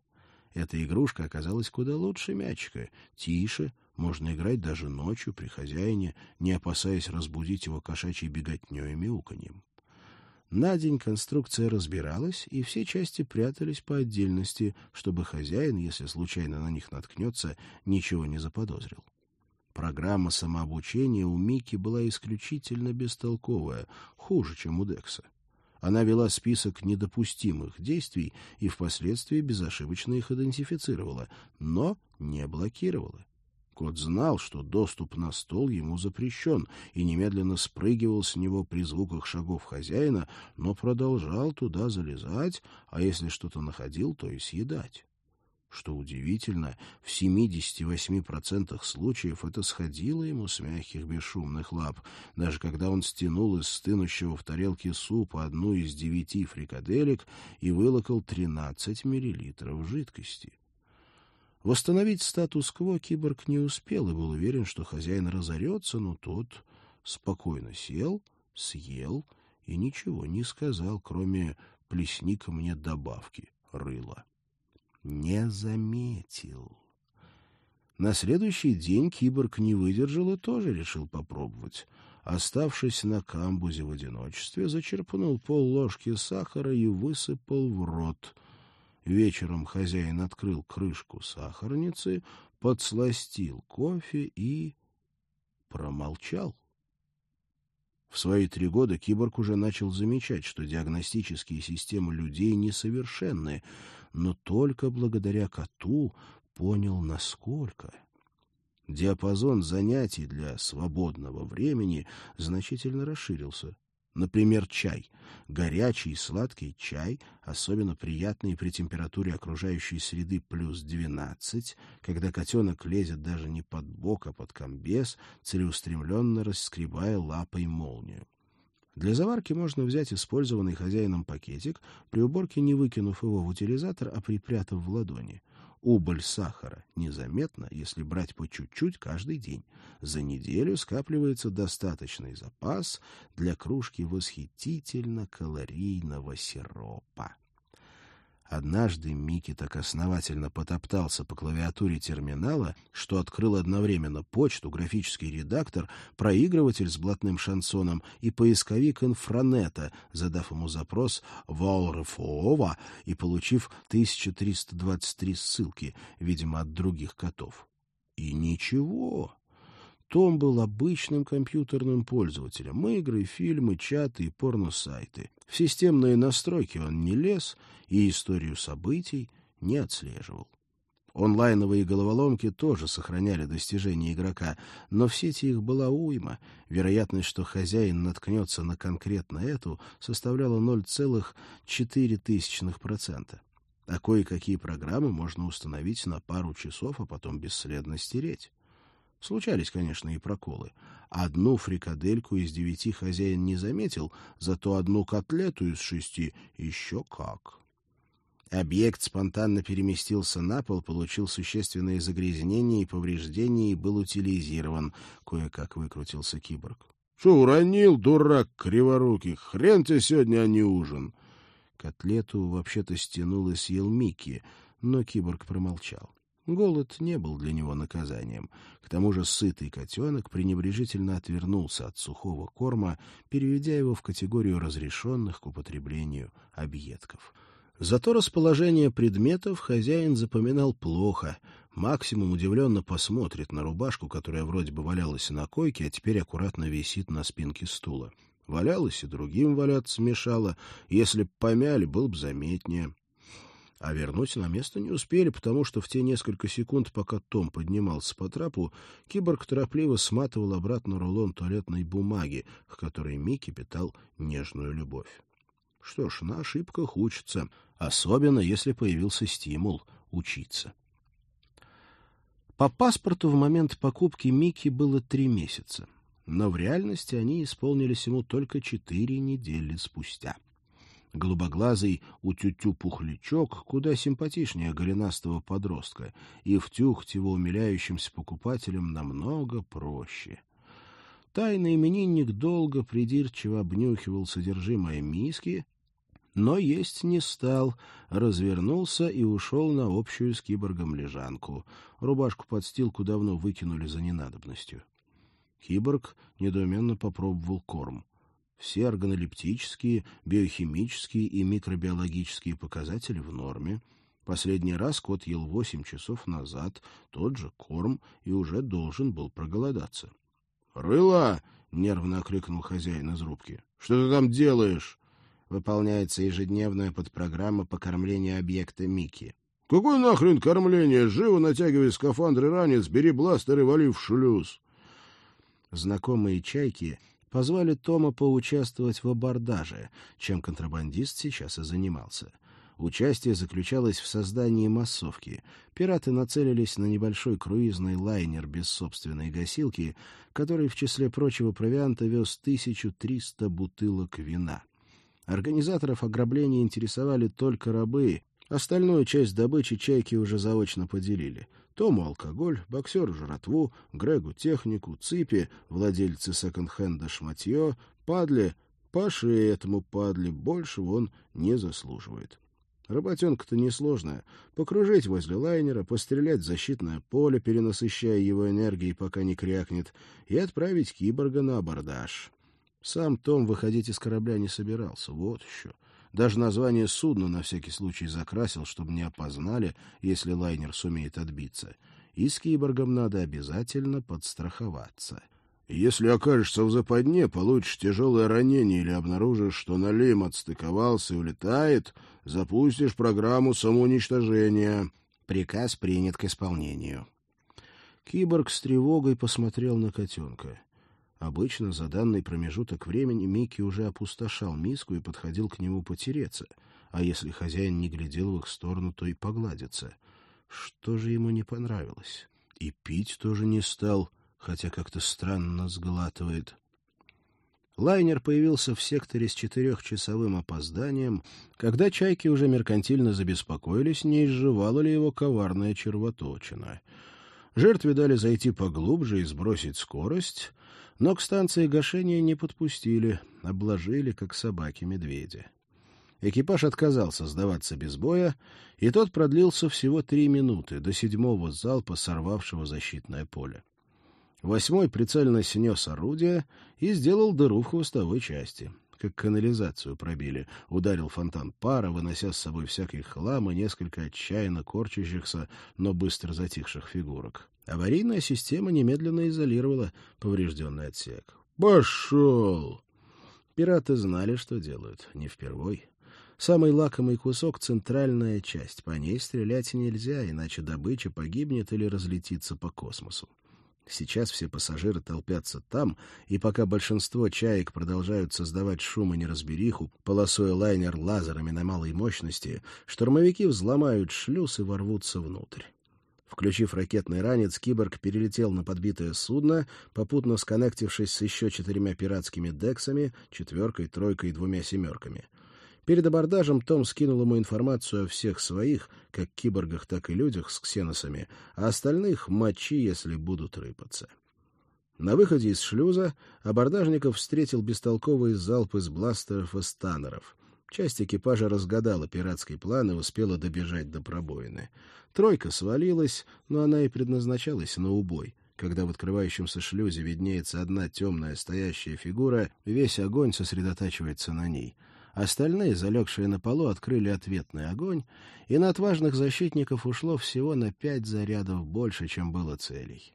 Эта игрушка оказалась куда лучше мячика, тише, можно играть даже ночью при хозяине, не опасаясь разбудить его кошачьей беготней и мяуканьем. На день конструкция разбиралась, и все части прятались по отдельности, чтобы хозяин, если случайно на них наткнется, ничего не заподозрил. Программа самообучения у Мики была исключительно бестолковая, хуже, чем у Декса. Она вела список недопустимых действий и впоследствии безошибочно их идентифицировала, но не блокировала. Кот знал, что доступ на стол ему запрещен, и немедленно спрыгивал с него при звуках шагов хозяина, но продолжал туда залезать, а если что-то находил, то и съедать. Что удивительно, в 78% случаев это сходило ему с мягких бесшумных лап, даже когда он стянул из стынущего в тарелке супа одну из девяти фрикаделек и вылокал 13 миллилитров жидкости. Восстановить статус-кво киборг не успел и был уверен, что хозяин разорется, но тот спокойно сел, съел и ничего не сказал, кроме «плесни-ка мне добавки, рыла» не заметил. На следующий день киборг не выдержал и тоже решил попробовать. Оставшись на камбузе в одиночестве, зачерпнул пол ложки сахара и высыпал в рот. Вечером хозяин открыл крышку сахарницы, подсластил кофе и промолчал. В свои три года киборг уже начал замечать, что диагностические системы людей несовершенны, но только благодаря коту понял, насколько. Диапазон занятий для свободного времени значительно расширился. Например, чай. Горячий и сладкий чай, особенно приятный при температуре окружающей среды плюс 12, когда котенок лезет даже не под бок, а под комбез, целеустремленно расскребая лапой молнию. Для заварки можно взять использованный хозяином пакетик, при уборке не выкинув его в утилизатор, а припрятав в ладони. Убыль сахара незаметно, если брать по чуть-чуть каждый день. За неделю скапливается достаточный запас для кружки восхитительно калорийного сиропа. Однажды Микки так основательно потоптался по клавиатуре терминала, что открыл одновременно почту, графический редактор, проигрыватель с блатным шансоном и поисковик инфранета, задав ему запрос «Валрефоова» и получив 1323 ссылки, видимо, от других котов. И ничего. Том был обычным компьютерным пользователем. Игры, фильмы, чаты и порносайты. В системные настройки он не лез и историю событий не отслеживал. Онлайновые головоломки тоже сохраняли достижения игрока, но в сети их была уйма. Вероятность, что хозяин наткнется на конкретно эту, составляла 0,4%. А кое-какие программы можно установить на пару часов, а потом бесследно стереть. Случались, конечно, и проколы. Одну фрикадельку из девяти хозяин не заметил, зато одну котлету из шести еще как. Объект спонтанно переместился на пол, получил существенные загрязнения и повреждения и был утилизирован. Кое-как выкрутился киборг. — Что, уронил, дурак криворукий? Хрен тебе сегодня, а не ужин! Котлету вообще-то стянул и съел Микки, но киборг промолчал. Голод не был для него наказанием. К тому же сытый котенок пренебрежительно отвернулся от сухого корма, переведя его в категорию разрешенных к употреблению объедков. Зато расположение предметов хозяин запоминал плохо. Максимум удивленно посмотрит на рубашку, которая вроде бы валялась на койке, а теперь аккуратно висит на спинке стула. Валялась и другим валяться мешала. Если б помяли, был бы заметнее. А вернуть на место не успели, потому что в те несколько секунд, пока Том поднимался по трапу, киборг торопливо сматывал обратно рулон туалетной бумаги, к которой Микки питал нежную любовь. Что ж, на ошибках учатся, особенно если появился стимул учиться. По паспорту в момент покупки Микки было три месяца, но в реальности они исполнились ему только четыре недели спустя. Голубоглазый утю-тю-пухлячок куда симпатичнее голенастого подростка, и втюхать его умиляющимся покупателям намного проще. Тайный именинник долго придирчиво обнюхивал содержимое миски, но есть не стал, развернулся и ушел на общую с киборгом лежанку. Рубашку подстилку давно выкинули за ненадобностью. Киборг недоуменно попробовал корм. Все органолептические, биохимические и микробиологические показатели в норме. Последний раз кот ел восемь часов назад, тот же корм, и уже должен был проголодаться. — Рыла! — нервно окликнул хозяин из рубки. — Что ты там делаешь? Выполняется ежедневная подпрограмма по кормлению объекта Мики. — Какое нахрен кормление? Живо натягивай скафандр и ранец, бери бластер и вали в шлюз. Знакомые чайки позвали Тома поучаствовать в абордаже, чем контрабандист сейчас и занимался. Участие заключалось в создании массовки. Пираты нацелились на небольшой круизный лайнер без собственной гасилки, который в числе прочего провианта вез 1300 бутылок вина. Организаторов ограбления интересовали только рабы, остальную часть добычи чайки уже заочно поделили — Тому алкоголь, боксеру жратву, Грегу технику, Ципе, владельцы секонд-хенда шматье, Падле, Паше этому Падле, большего он не заслуживает. Работенка-то несложная. Покружить возле лайнера, пострелять в защитное поле, перенасыщая его энергией, пока не крякнет, и отправить киборга на абордаж. Сам Том выходить из корабля не собирался, вот еще. Даже название судна на всякий случай закрасил, чтобы не опознали, если лайнер сумеет отбиться. И с киборгом надо обязательно подстраховаться. Если окажешься в западне, получишь тяжелое ранение или обнаружишь, что налим отстыковался и улетает, запустишь программу самоуничтожения. Приказ принят к исполнению. Киборг с тревогой посмотрел на котенка. Обычно за данный промежуток времени Микки уже опустошал миску и подходил к нему потереться, а если хозяин не глядел в их сторону, то и погладиться. Что же ему не понравилось? И пить тоже не стал, хотя как-то странно сглатывает. Лайнер появился в секторе с четырехчасовым опозданием, когда чайки уже меркантильно забеспокоились, не изживала ли его коварная червоточина. Жертве дали зайти поглубже и сбросить скорость — но к станции гашения не подпустили, обложили, как собаки медведя. Экипаж отказался сдаваться без боя, и тот продлился всего три минуты, до седьмого залпа, сорвавшего защитное поле. Восьмой прицельно снес орудие и сделал дыру в хвостовой части. Как канализацию пробили. Ударил фонтан пара, вынося с собой всякий хлам и несколько отчаянно корчащихся, но быстро затихших фигурок. Аварийная система немедленно изолировала поврежденный отсек. «Пошел!» Пираты знали, что делают, не впервой. Самый лакомый кусок — центральная часть. По ней стрелять нельзя, иначе добыча погибнет или разлетится по космосу. Сейчас все пассажиры толпятся там, и пока большинство чаек продолжают создавать шум и неразбериху, полосуя лайнер лазерами на малой мощности, штурмовики взломают шлюз и ворвутся внутрь. Включив ракетный ранец, киборг перелетел на подбитое судно, попутно сконнектившись с еще четырьмя пиратскими дексами, четверкой, тройкой и двумя семерками. Перед абордажем Том скинул ему информацию о всех своих, как киборгах, так и людях с ксеносами, а остальных — мочи, если будут рыпаться. На выходе из шлюза абордажников встретил бестолковый залп из бластеров и станеров. Часть экипажа разгадала пиратский план и успела добежать до пробоины. Тройка свалилась, но она и предназначалась на убой. Когда в открывающемся шлюзе виднеется одна темная стоящая фигура, весь огонь сосредотачивается на ней. Остальные, залегшие на полу, открыли ответный огонь, и на отважных защитников ушло всего на пять зарядов больше, чем было целей.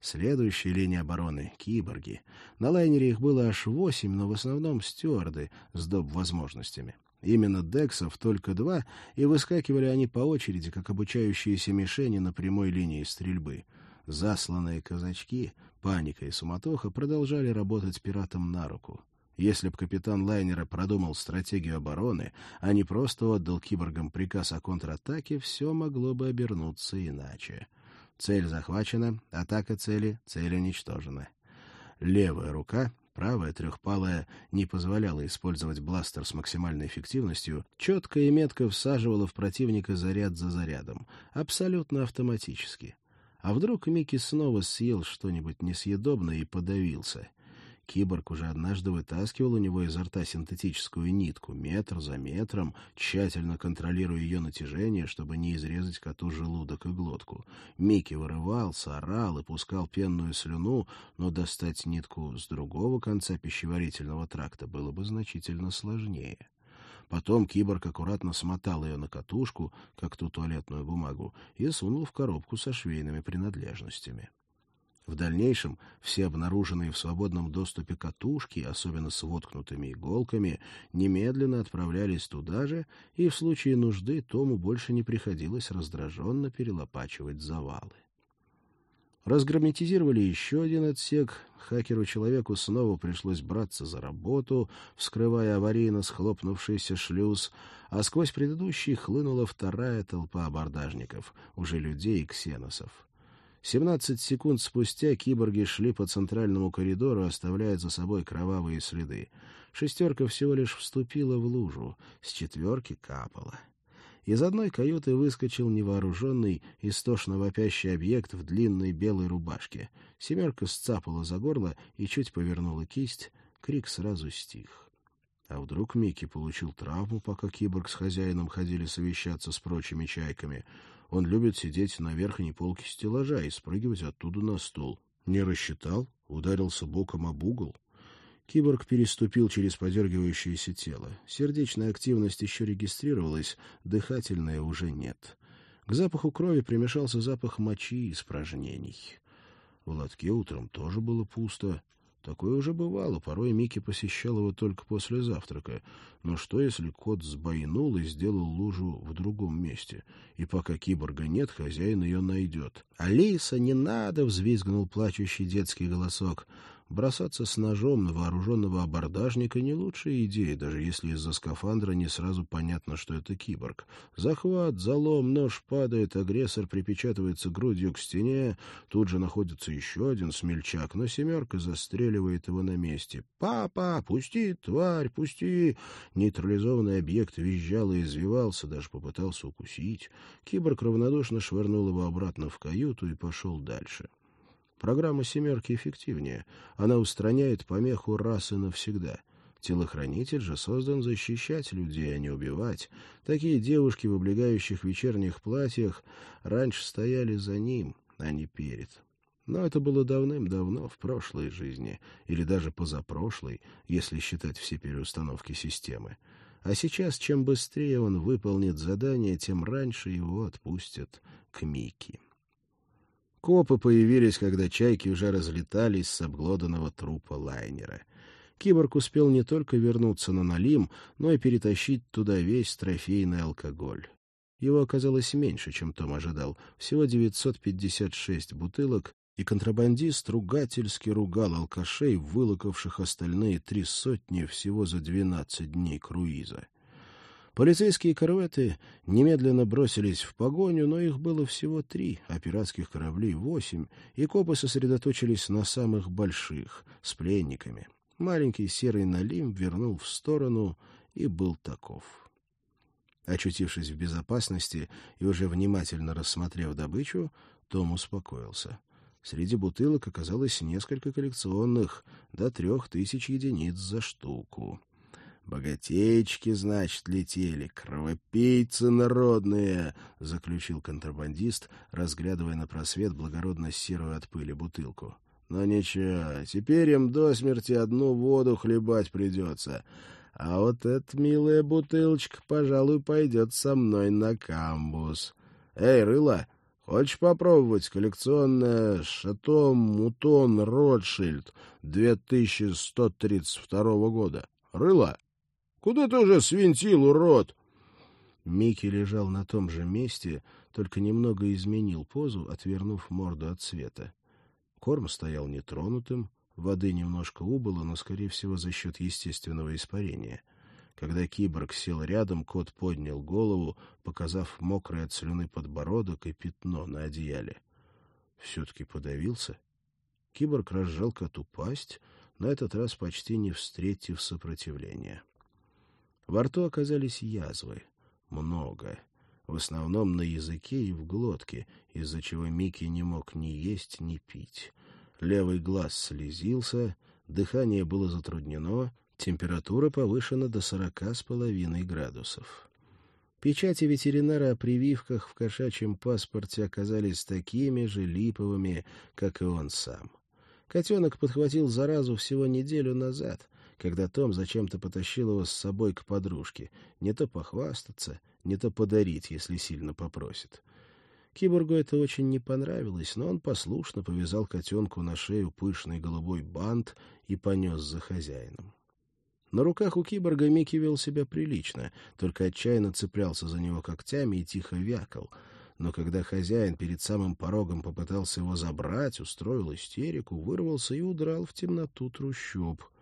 Следующая линия обороны — киборги. На лайнере их было аж восемь, но в основном стюарды с доп. возможностями. Именно дексов только два, и выскакивали они по очереди, как обучающиеся мишени на прямой линии стрельбы. Засланные казачки, паника и суматоха продолжали работать пиратам на руку. Если б капитан лайнера продумал стратегию обороны, а не просто отдал киборгам приказ о контратаке, все могло бы обернуться иначе. Цель захвачена, атака цели, цель уничтожена. Левая рука, правая трехпалая, не позволяла использовать бластер с максимальной эффективностью, четко и метко всаживала в противника заряд за зарядом, абсолютно автоматически. А вдруг Микки снова съел что-нибудь несъедобное и подавился — Киборг уже однажды вытаскивал у него изо рта синтетическую нитку, метр за метром, тщательно контролируя ее натяжение, чтобы не изрезать коту желудок и глотку. Микки вырывался, орал и пускал пенную слюну, но достать нитку с другого конца пищеварительного тракта было бы значительно сложнее. Потом киборг аккуратно смотал ее на катушку, как ту туалетную бумагу, и сунул в коробку со швейными принадлежностями. В дальнейшем все обнаруженные в свободном доступе катушки, особенно с воткнутыми иголками, немедленно отправлялись туда же, и в случае нужды Тому больше не приходилось раздраженно перелопачивать завалы. Разгерметизировали еще один отсек. Хакеру-человеку снова пришлось браться за работу, вскрывая аварийно схлопнувшийся шлюз, а сквозь предыдущий хлынула вторая толпа абордажников, уже людей и ксеносов. Семнадцать секунд спустя киборги шли по центральному коридору, оставляя за собой кровавые следы. Шестерка всего лишь вступила в лужу, с четверки капала. Из одной каюты выскочил невооруженный, истошно вопящий объект в длинной белой рубашке. Семерка сцапала за горло и чуть повернула кисть. Крик сразу стих. А вдруг Микки получил травму, пока киборг с хозяином ходили совещаться с прочими чайками — он любит сидеть на верхней полке стеллажа и спрыгивать оттуда на стол. Не рассчитал, ударился боком об угол. Киборг переступил через подергивающееся тело. Сердечная активность еще регистрировалась, дыхательная уже нет. К запаху крови примешался запах мочи и испражнений. В лотке утром тоже было пусто. Такое уже бывало, порой Микки посещал его только после завтрака. Но что, если кот сбойнул и сделал лужу в другом месте? И пока киборга нет, хозяин ее найдет. «Алиса, не надо!» — взвизгнул плачущий детский голосок. Бросаться с ножом на вооруженного абордажника не лучшая идея, даже если из-за скафандра не сразу понятно, что это киборг. Захват, залом, нож падает, агрессор припечатывается грудью к стене, тут же находится еще один смельчак, но семерка застреливает его на месте. «Папа, пусти, тварь, пусти!» Нейтрализованный объект визжал и извивался, даже попытался укусить. Киборг равнодушно швырнул его обратно в каюту и пошел дальше. Программа «семерки» эффективнее. Она устраняет помеху раз и навсегда. Телохранитель же создан защищать людей, а не убивать. Такие девушки в облегающих вечерних платьях раньше стояли за ним, а не перед. Но это было давным-давно, в прошлой жизни, или даже позапрошлой, если считать все переустановки системы. А сейчас, чем быстрее он выполнит задание, тем раньше его отпустят к Микки. Копы появились, когда чайки уже разлетались с обглоданного трупа лайнера. Киборг успел не только вернуться на Налим, но и перетащить туда весь трофейный алкоголь. Его оказалось меньше, чем Том ожидал, всего 956 бутылок, и контрабандист ругательски ругал алкашей, вылокавших остальные три сотни всего за двенадцать дней круиза. Полицейские корветы немедленно бросились в погоню, но их было всего три, а пиратских кораблей — восемь, и копы сосредоточились на самых больших, с пленниками. Маленький серый налим вернул в сторону и был таков. Очутившись в безопасности и уже внимательно рассмотрев добычу, том успокоился. Среди бутылок оказалось несколько коллекционных, до трех тысяч единиц за штуку. «Богатейчики, значит, летели, кровопийцы народные!» — заключил контрабандист, разглядывая на просвет благородно серую от пыли бутылку. «Но ничего, теперь им до смерти одну воду хлебать придется. А вот эта милая бутылочка, пожалуй, пойдет со мной на камбус. Эй, рыла, хочешь попробовать коллекционное «Шато Мутон Ротшильд» 2132 года? Рыла?» Куда ты уже свинтил, урод? Микки лежал на том же месте, только немного изменил позу, отвернув морду от света. Корм стоял нетронутым, воды немножко убыло, но, скорее всего, за счет естественного испарения. Когда киборг сел рядом, кот поднял голову, показав мокрый от слюны подбородок и пятно на одеяле. Все-таки подавился. Киборг разжал коту пасть, на этот раз почти не встретив сопротивления. Во рту оказались язвы. Много. В основном на языке и в глотке, из-за чего Микки не мог ни есть, ни пить. Левый глаз слезился, дыхание было затруднено, температура повышена до сорока с половиной градусов. Печати ветеринара о прививках в кошачьем паспорте оказались такими же липовыми, как и он сам. Котенок подхватил заразу всего неделю назад, когда Том зачем-то потащил его с собой к подружке, не то похвастаться, не то подарить, если сильно попросит. Киборгу это очень не понравилось, но он послушно повязал котенку на шею пышный голубой бант и понес за хозяином. На руках у киборга Микки вел себя прилично, только отчаянно цеплялся за него когтями и тихо вякал. Но когда хозяин перед самым порогом попытался его забрать, устроил истерику, вырвался и удрал в темноту трущоб —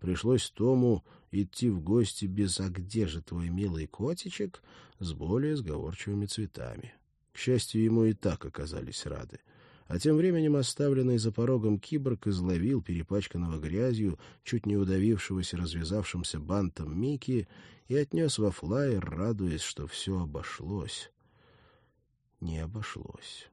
Пришлось Тому идти в гости без «А где же твой милый котичек?» с более сговорчивыми цветами. К счастью, ему и так оказались рады. А тем временем оставленный за порогом киборг изловил перепачканного грязью, чуть не удавившегося развязавшимся бантом Микки и отнес во флайер, радуясь, что все обошлось. Не обошлось.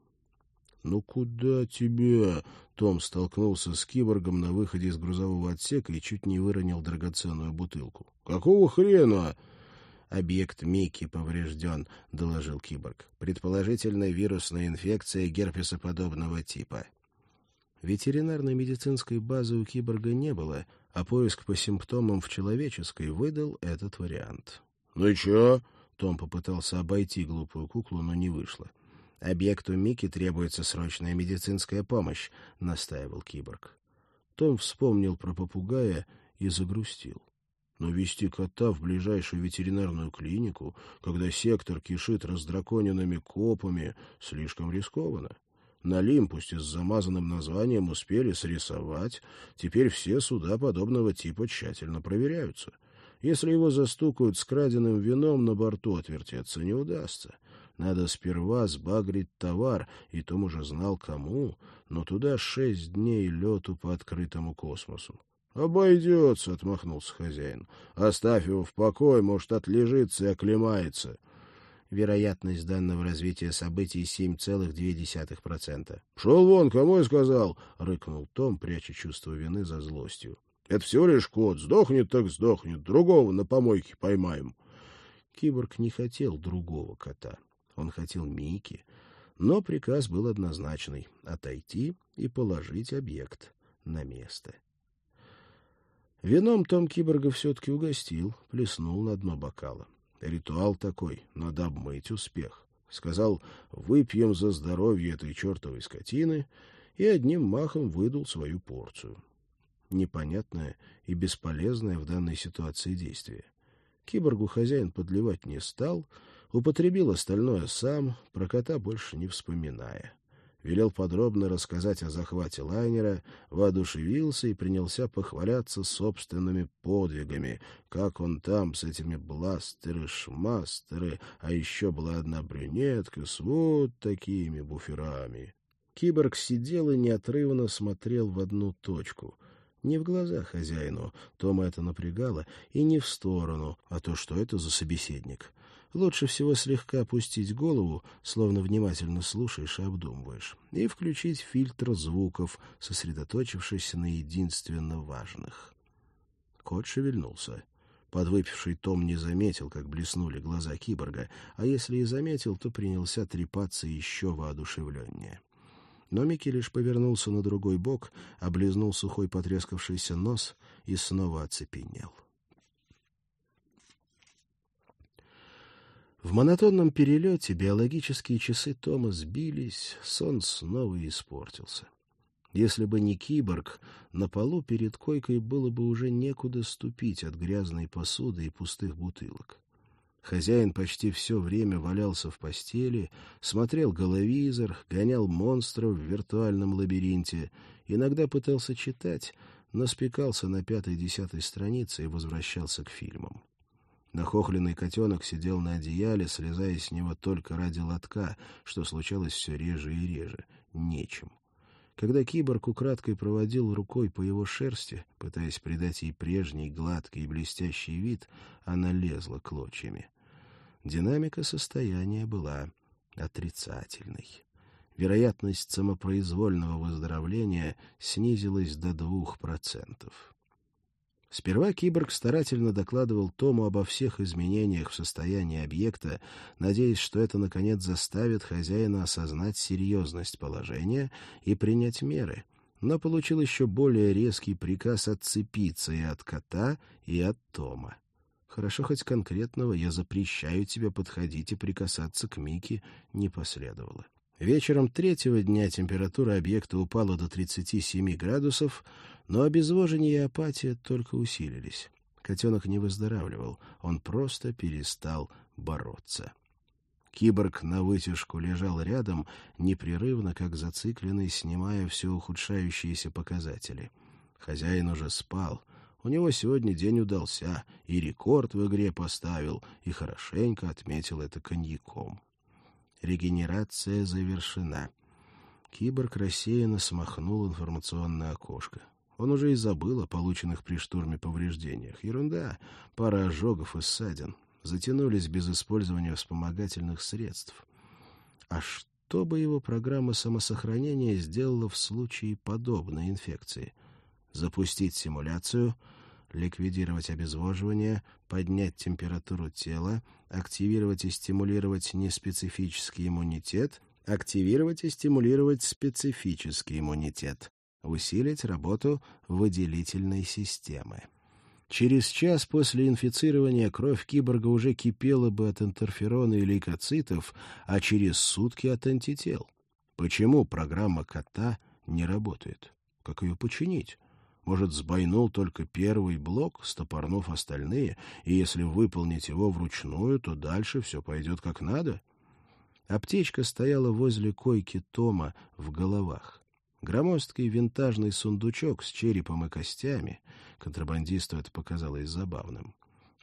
«Ну куда тебя?» Том столкнулся с киборгом на выходе из грузового отсека и чуть не выронил драгоценную бутылку. «Какого хрена?» «Объект Микки поврежден», — доложил киборг. «Предположительно, вирусная инфекция герпесоподобного типа». Ветеринарной медицинской базы у киборга не было, а поиск по симптомам в человеческой выдал этот вариант. «Ну и чё?» — Том попытался обойти глупую куклу, но не вышло. «Объекту Мики требуется срочная медицинская помощь», — настаивал киборг. Том вспомнил про попугая и загрустил. Но вести кота в ближайшую ветеринарную клинику, когда сектор кишит раздраконенными копами, слишком рискованно. На Лим, пусть и с замазанным названием, успели срисовать. Теперь все суда подобного типа тщательно проверяются. Если его застукают с краденым вином, на борту отвертеться не удастся. Надо сперва сбагрить товар, и Том уже знал кому, но туда шесть дней лету по открытому космосу. — Обойдется, — отмахнулся хозяин. — Оставь его в покое, может, отлежится и оклемается. Вероятность данного развития событий 7,2%. — Шел вон, кому я сказал? — рыкнул Том, пряча чувство вины за злостью. — Это всего лишь кот. Сдохнет так сдохнет. Другого на помойке поймаем. Киборг не хотел другого кота. Он хотел Мики, но приказ был однозначный — отойти и положить объект на место. Вином Том Киборга все-таки угостил, плеснул на дно бокала. Ритуал такой, надо обмыть успех. Сказал, выпьем за здоровье этой чертовой скотины, и одним махом выдал свою порцию. Непонятное и бесполезное в данной ситуации действие. Киборгу хозяин подливать не стал — употребил остальное сам, про кота больше не вспоминая. велел подробно рассказать о захвате лайнера, воодушевился и принялся похваляться собственными подвигами, как он там с этими бластеры-шмастеры, а еще была одна брюнетка с вот такими буферами. Киборг сидел и неотрывно смотрел в одну точку — не в глаза хозяину, Тома это напрягало, и не в сторону, а то, что это за собеседник. Лучше всего слегка опустить голову, словно внимательно слушаешь и обдумываешь, и включить фильтр звуков, сосредоточившийся на единственно важных. Кот шевельнулся. Подвыпивший Том не заметил, как блеснули глаза киборга, а если и заметил, то принялся трепаться еще воодушевленнее. Но Микки лишь повернулся на другой бок, облизнул сухой потрескавшийся нос и снова оцепенел. В монотонном перелете биологические часы Тома сбились, сон снова испортился. Если бы не киборг, на полу перед койкой было бы уже некуда ступить от грязной посуды и пустых бутылок. Хозяин почти все время валялся в постели, смотрел головизор, гонял монстров в виртуальном лабиринте, иногда пытался читать, но спекался на пятой-десятой странице и возвращался к фильмам. Нахохленный котенок сидел на одеяле, слезая с него только ради лотка, что случалось все реже и реже. Нечем. Когда киборг украдкой проводил рукой по его шерсти, пытаясь придать ей прежний гладкий и блестящий вид, она лезла клочьями. Динамика состояния была отрицательной. Вероятность самопроизвольного выздоровления снизилась до двух процентов. Сперва киборг старательно докладывал Тому обо всех изменениях в состоянии объекта, надеясь, что это, наконец, заставит хозяина осознать серьезность положения и принять меры, но получил еще более резкий приказ отцепиться и от кота, и от Тома. Хорошо хоть конкретного «я запрещаю тебе подходить и прикасаться к Мике» не последовало. Вечером третьего дня температура объекта упала до 37 градусов, но обезвожение и апатия только усилились. Котенок не выздоравливал, он просто перестал бороться. Киборг на вытяжку лежал рядом, непрерывно, как зацикленный, снимая все ухудшающиеся показатели. Хозяин уже спал — у него сегодня день удался, и рекорд в игре поставил, и хорошенько отметил это коньяком. Регенерация завершена. Киборг рассеянно смахнул информационное окошко. Он уже и забыл о полученных при штурме повреждениях. Ерунда, пара ожогов и ссадин. Затянулись без использования вспомогательных средств. А что бы его программа самосохранения сделала в случае подобной инфекции — запустить симуляцию, ликвидировать обезвоживание, поднять температуру тела, активировать и стимулировать неспецифический иммунитет, активировать и стимулировать специфический иммунитет, усилить работу выделительной системы. Через час после инфицирования кровь киборга уже кипела бы от интерферона и лейкоцитов, а через сутки от антител. Почему программа кота не работает? Как ее починить? Может, сбойнул только первый блок, стопорнув остальные, и если выполнить его вручную, то дальше все пойдет как надо? Аптечка стояла возле койки Тома в головах. Громоздкий винтажный сундучок с черепом и костями. Контрабандисту это показалось забавным.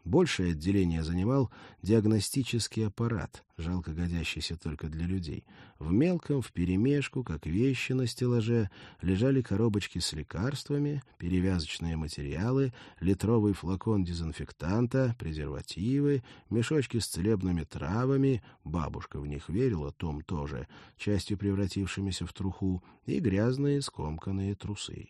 Большее отделение занимал диагностический аппарат, жалко годящийся только для людей. В мелком, вперемешку, как вещи на стеллаже, лежали коробочки с лекарствами, перевязочные материалы, литровый флакон дезинфектанта, презервативы, мешочки с целебными травами, бабушка в них верила, Том тоже, частью превратившимися в труху, и грязные скомканные трусы.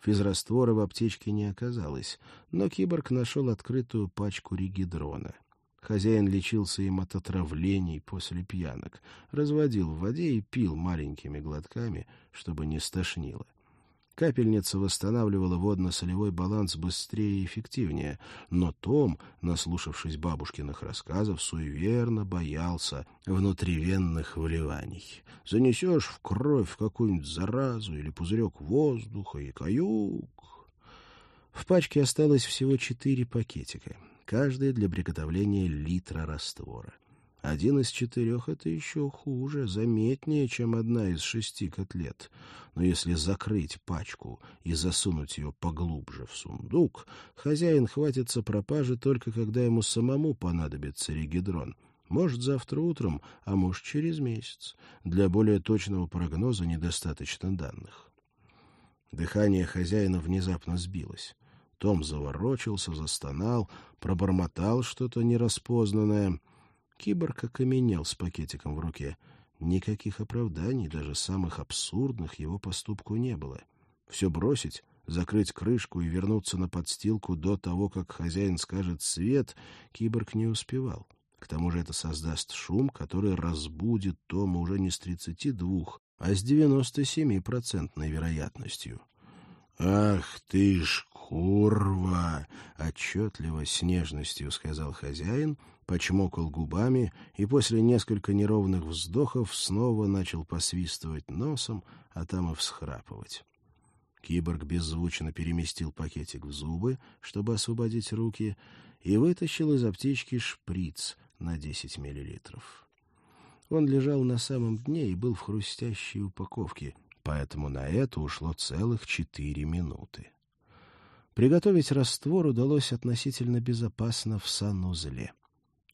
Физраствора в аптечке не оказалось, но киборг нашел открытую пачку ригидрона. Хозяин лечился им от отравлений после пьянок, разводил в воде и пил маленькими глотками, чтобы не стошнило. Капельница восстанавливала водно-солевой баланс быстрее и эффективнее, но Том, наслушавшись бабушкиных рассказов, суеверно боялся внутривенных вливаний. Занесешь в кровь какую-нибудь заразу или пузырек воздуха и каюк. В пачке осталось всего четыре пакетика, каждый для приготовления литра раствора. Один из четырех — это еще хуже, заметнее, чем одна из шести котлет. Но если закрыть пачку и засунуть ее поглубже в сундук, хозяин хватится пропажи только когда ему самому понадобится регидрон. Может, завтра утром, а может, через месяц. Для более точного прогноза недостаточно данных. Дыхание хозяина внезапно сбилось. Том заворочился, застонал, пробормотал что-то нераспознанное — Киборг окаменел с пакетиком в руке. Никаких оправданий, даже самых абсурдных, его поступку не было. Все бросить, закрыть крышку и вернуться на подстилку до того, как хозяин скажет «свет», киборг не успевал. К тому же это создаст шум, который разбудит Тома уже не с тридцати двух, а с девяносто семи процентной вероятностью. «Ах ты ж курва!» — отчетливо, с нежностью сказал хозяин почмокал губами и после несколько неровных вздохов снова начал посвистывать носом, а там и всхрапывать. Киборг беззвучно переместил пакетик в зубы, чтобы освободить руки, и вытащил из аптечки шприц на 10 миллилитров. Он лежал на самом дне и был в хрустящей упаковке, поэтому на это ушло целых четыре минуты. Приготовить раствор удалось относительно безопасно в санузле.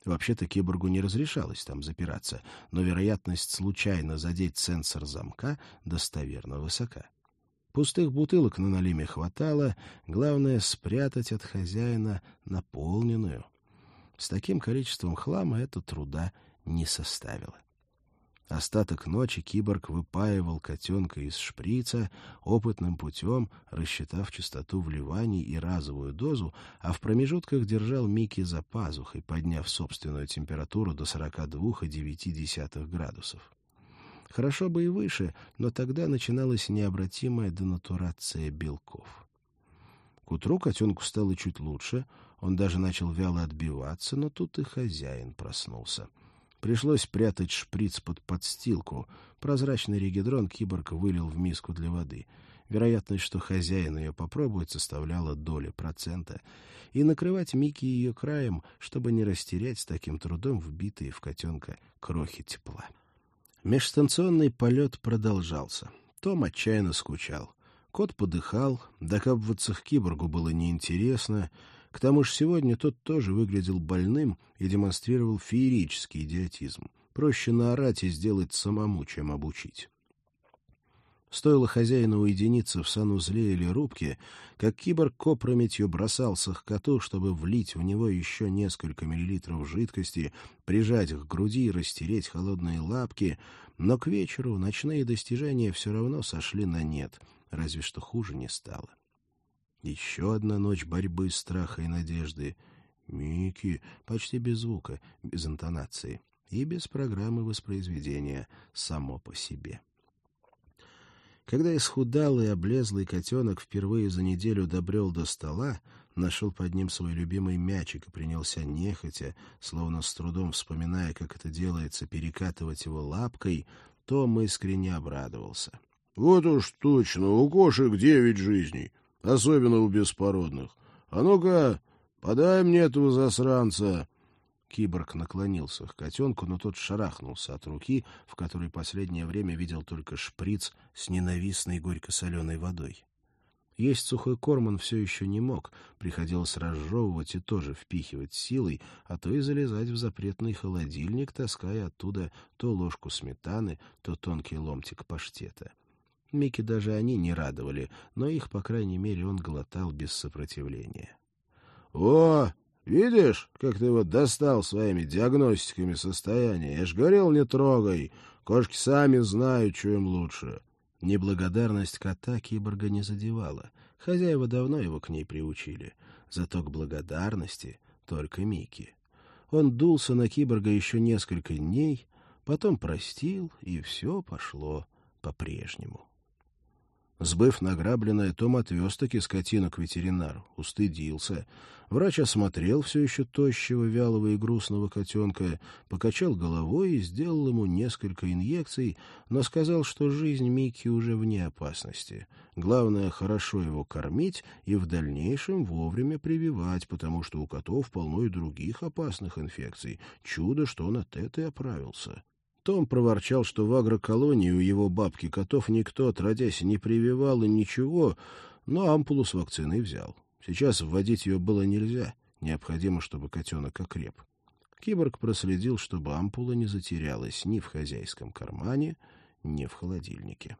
Вообще-то киборгу не разрешалось там запираться, но вероятность случайно задеть сенсор замка достоверно высока. Пустых бутылок на налиме хватало, главное — спрятать от хозяина наполненную. С таким количеством хлама это труда не составило. Остаток ночи киборг выпаивал котенка из шприца, опытным путем рассчитав частоту вливаний и разовую дозу, а в промежутках держал Микки за пазухой, подняв собственную температуру до 42,9 градусов. Хорошо бы и выше, но тогда начиналась необратимая денатурация белков. К утру котенку стало чуть лучше, он даже начал вяло отбиваться, но тут и хозяин проснулся — Пришлось прятать шприц под подстилку. Прозрачный регидрон киборг вылил в миску для воды. Вероятность, что хозяин ее попробует, составляла доли процента. И накрывать Микки ее краем, чтобы не растерять с таким трудом вбитые в котенка крохи тепла. Межстанционный полет продолжался. Том отчаянно скучал. Кот подыхал, докапываться к киборгу было неинтересно, к тому же сегодня тот тоже выглядел больным и демонстрировал феерический идиотизм. Проще наорать и сделать самому, чем обучить. Стоило хозяину уединиться в санузле или рубке, как киборг опрометью бросался к коту, чтобы влить в него еще несколько миллилитров жидкости, прижать к груди и растереть холодные лапки, но к вечеру ночные достижения все равно сошли на нет, разве что хуже не стало. Еще одна ночь борьбы, страха и надежды. Мики, почти без звука, без интонации и без программы воспроизведения само по себе. Когда исхудалый, облезлый котенок впервые за неделю добрел до стола, нашел под ним свой любимый мячик и принялся нехотя, словно с трудом вспоминая, как это делается, перекатывать его лапкой, Том искренне обрадовался. — Вот уж точно, у кошек девять жизней особенно у беспородных. А ну-ка, подай мне этого засранца. Киборг наклонился к котенку, но тот шарахнулся от руки, в которой последнее время видел только шприц с ненавистной горько-соленой водой. Есть сухой корм он все еще не мог, приходилось разжевывать и тоже впихивать силой, а то и залезать в запретный холодильник, таская оттуда то ложку сметаны, то тонкий ломтик паштета. — Микки даже они не радовали, но их, по крайней мере, он глотал без сопротивления. — О, видишь, как ты его достал своими диагностиками состояния? Я ж говорил, не трогай. Кошки сами знают, что им лучше. Неблагодарность кота киборга не задевала. Хозяева давно его к ней приучили. Зато к благодарности только Микки. Он дулся на киборга еще несколько дней, потом простил, и все пошло по-прежнему. Сбыв награбленное, Том отвез-таки скотину к ветеринару. Устыдился. Врач осмотрел все еще тощего, вялого и грустного котенка, покачал головой и сделал ему несколько инъекций, но сказал, что жизнь Микки уже вне опасности. Главное, хорошо его кормить и в дальнейшем вовремя прививать, потому что у котов полно и других опасных инфекций. Чудо, что он от этой оправился. Том проворчал, что в агроколонии у его бабки котов никто, отродясь, не прививал и ничего, но ампулу с вакциной взял. Сейчас вводить ее было нельзя, необходимо, чтобы котенок окреп. Киборг проследил, чтобы ампула не затерялась ни в хозяйском кармане, ни в холодильнике.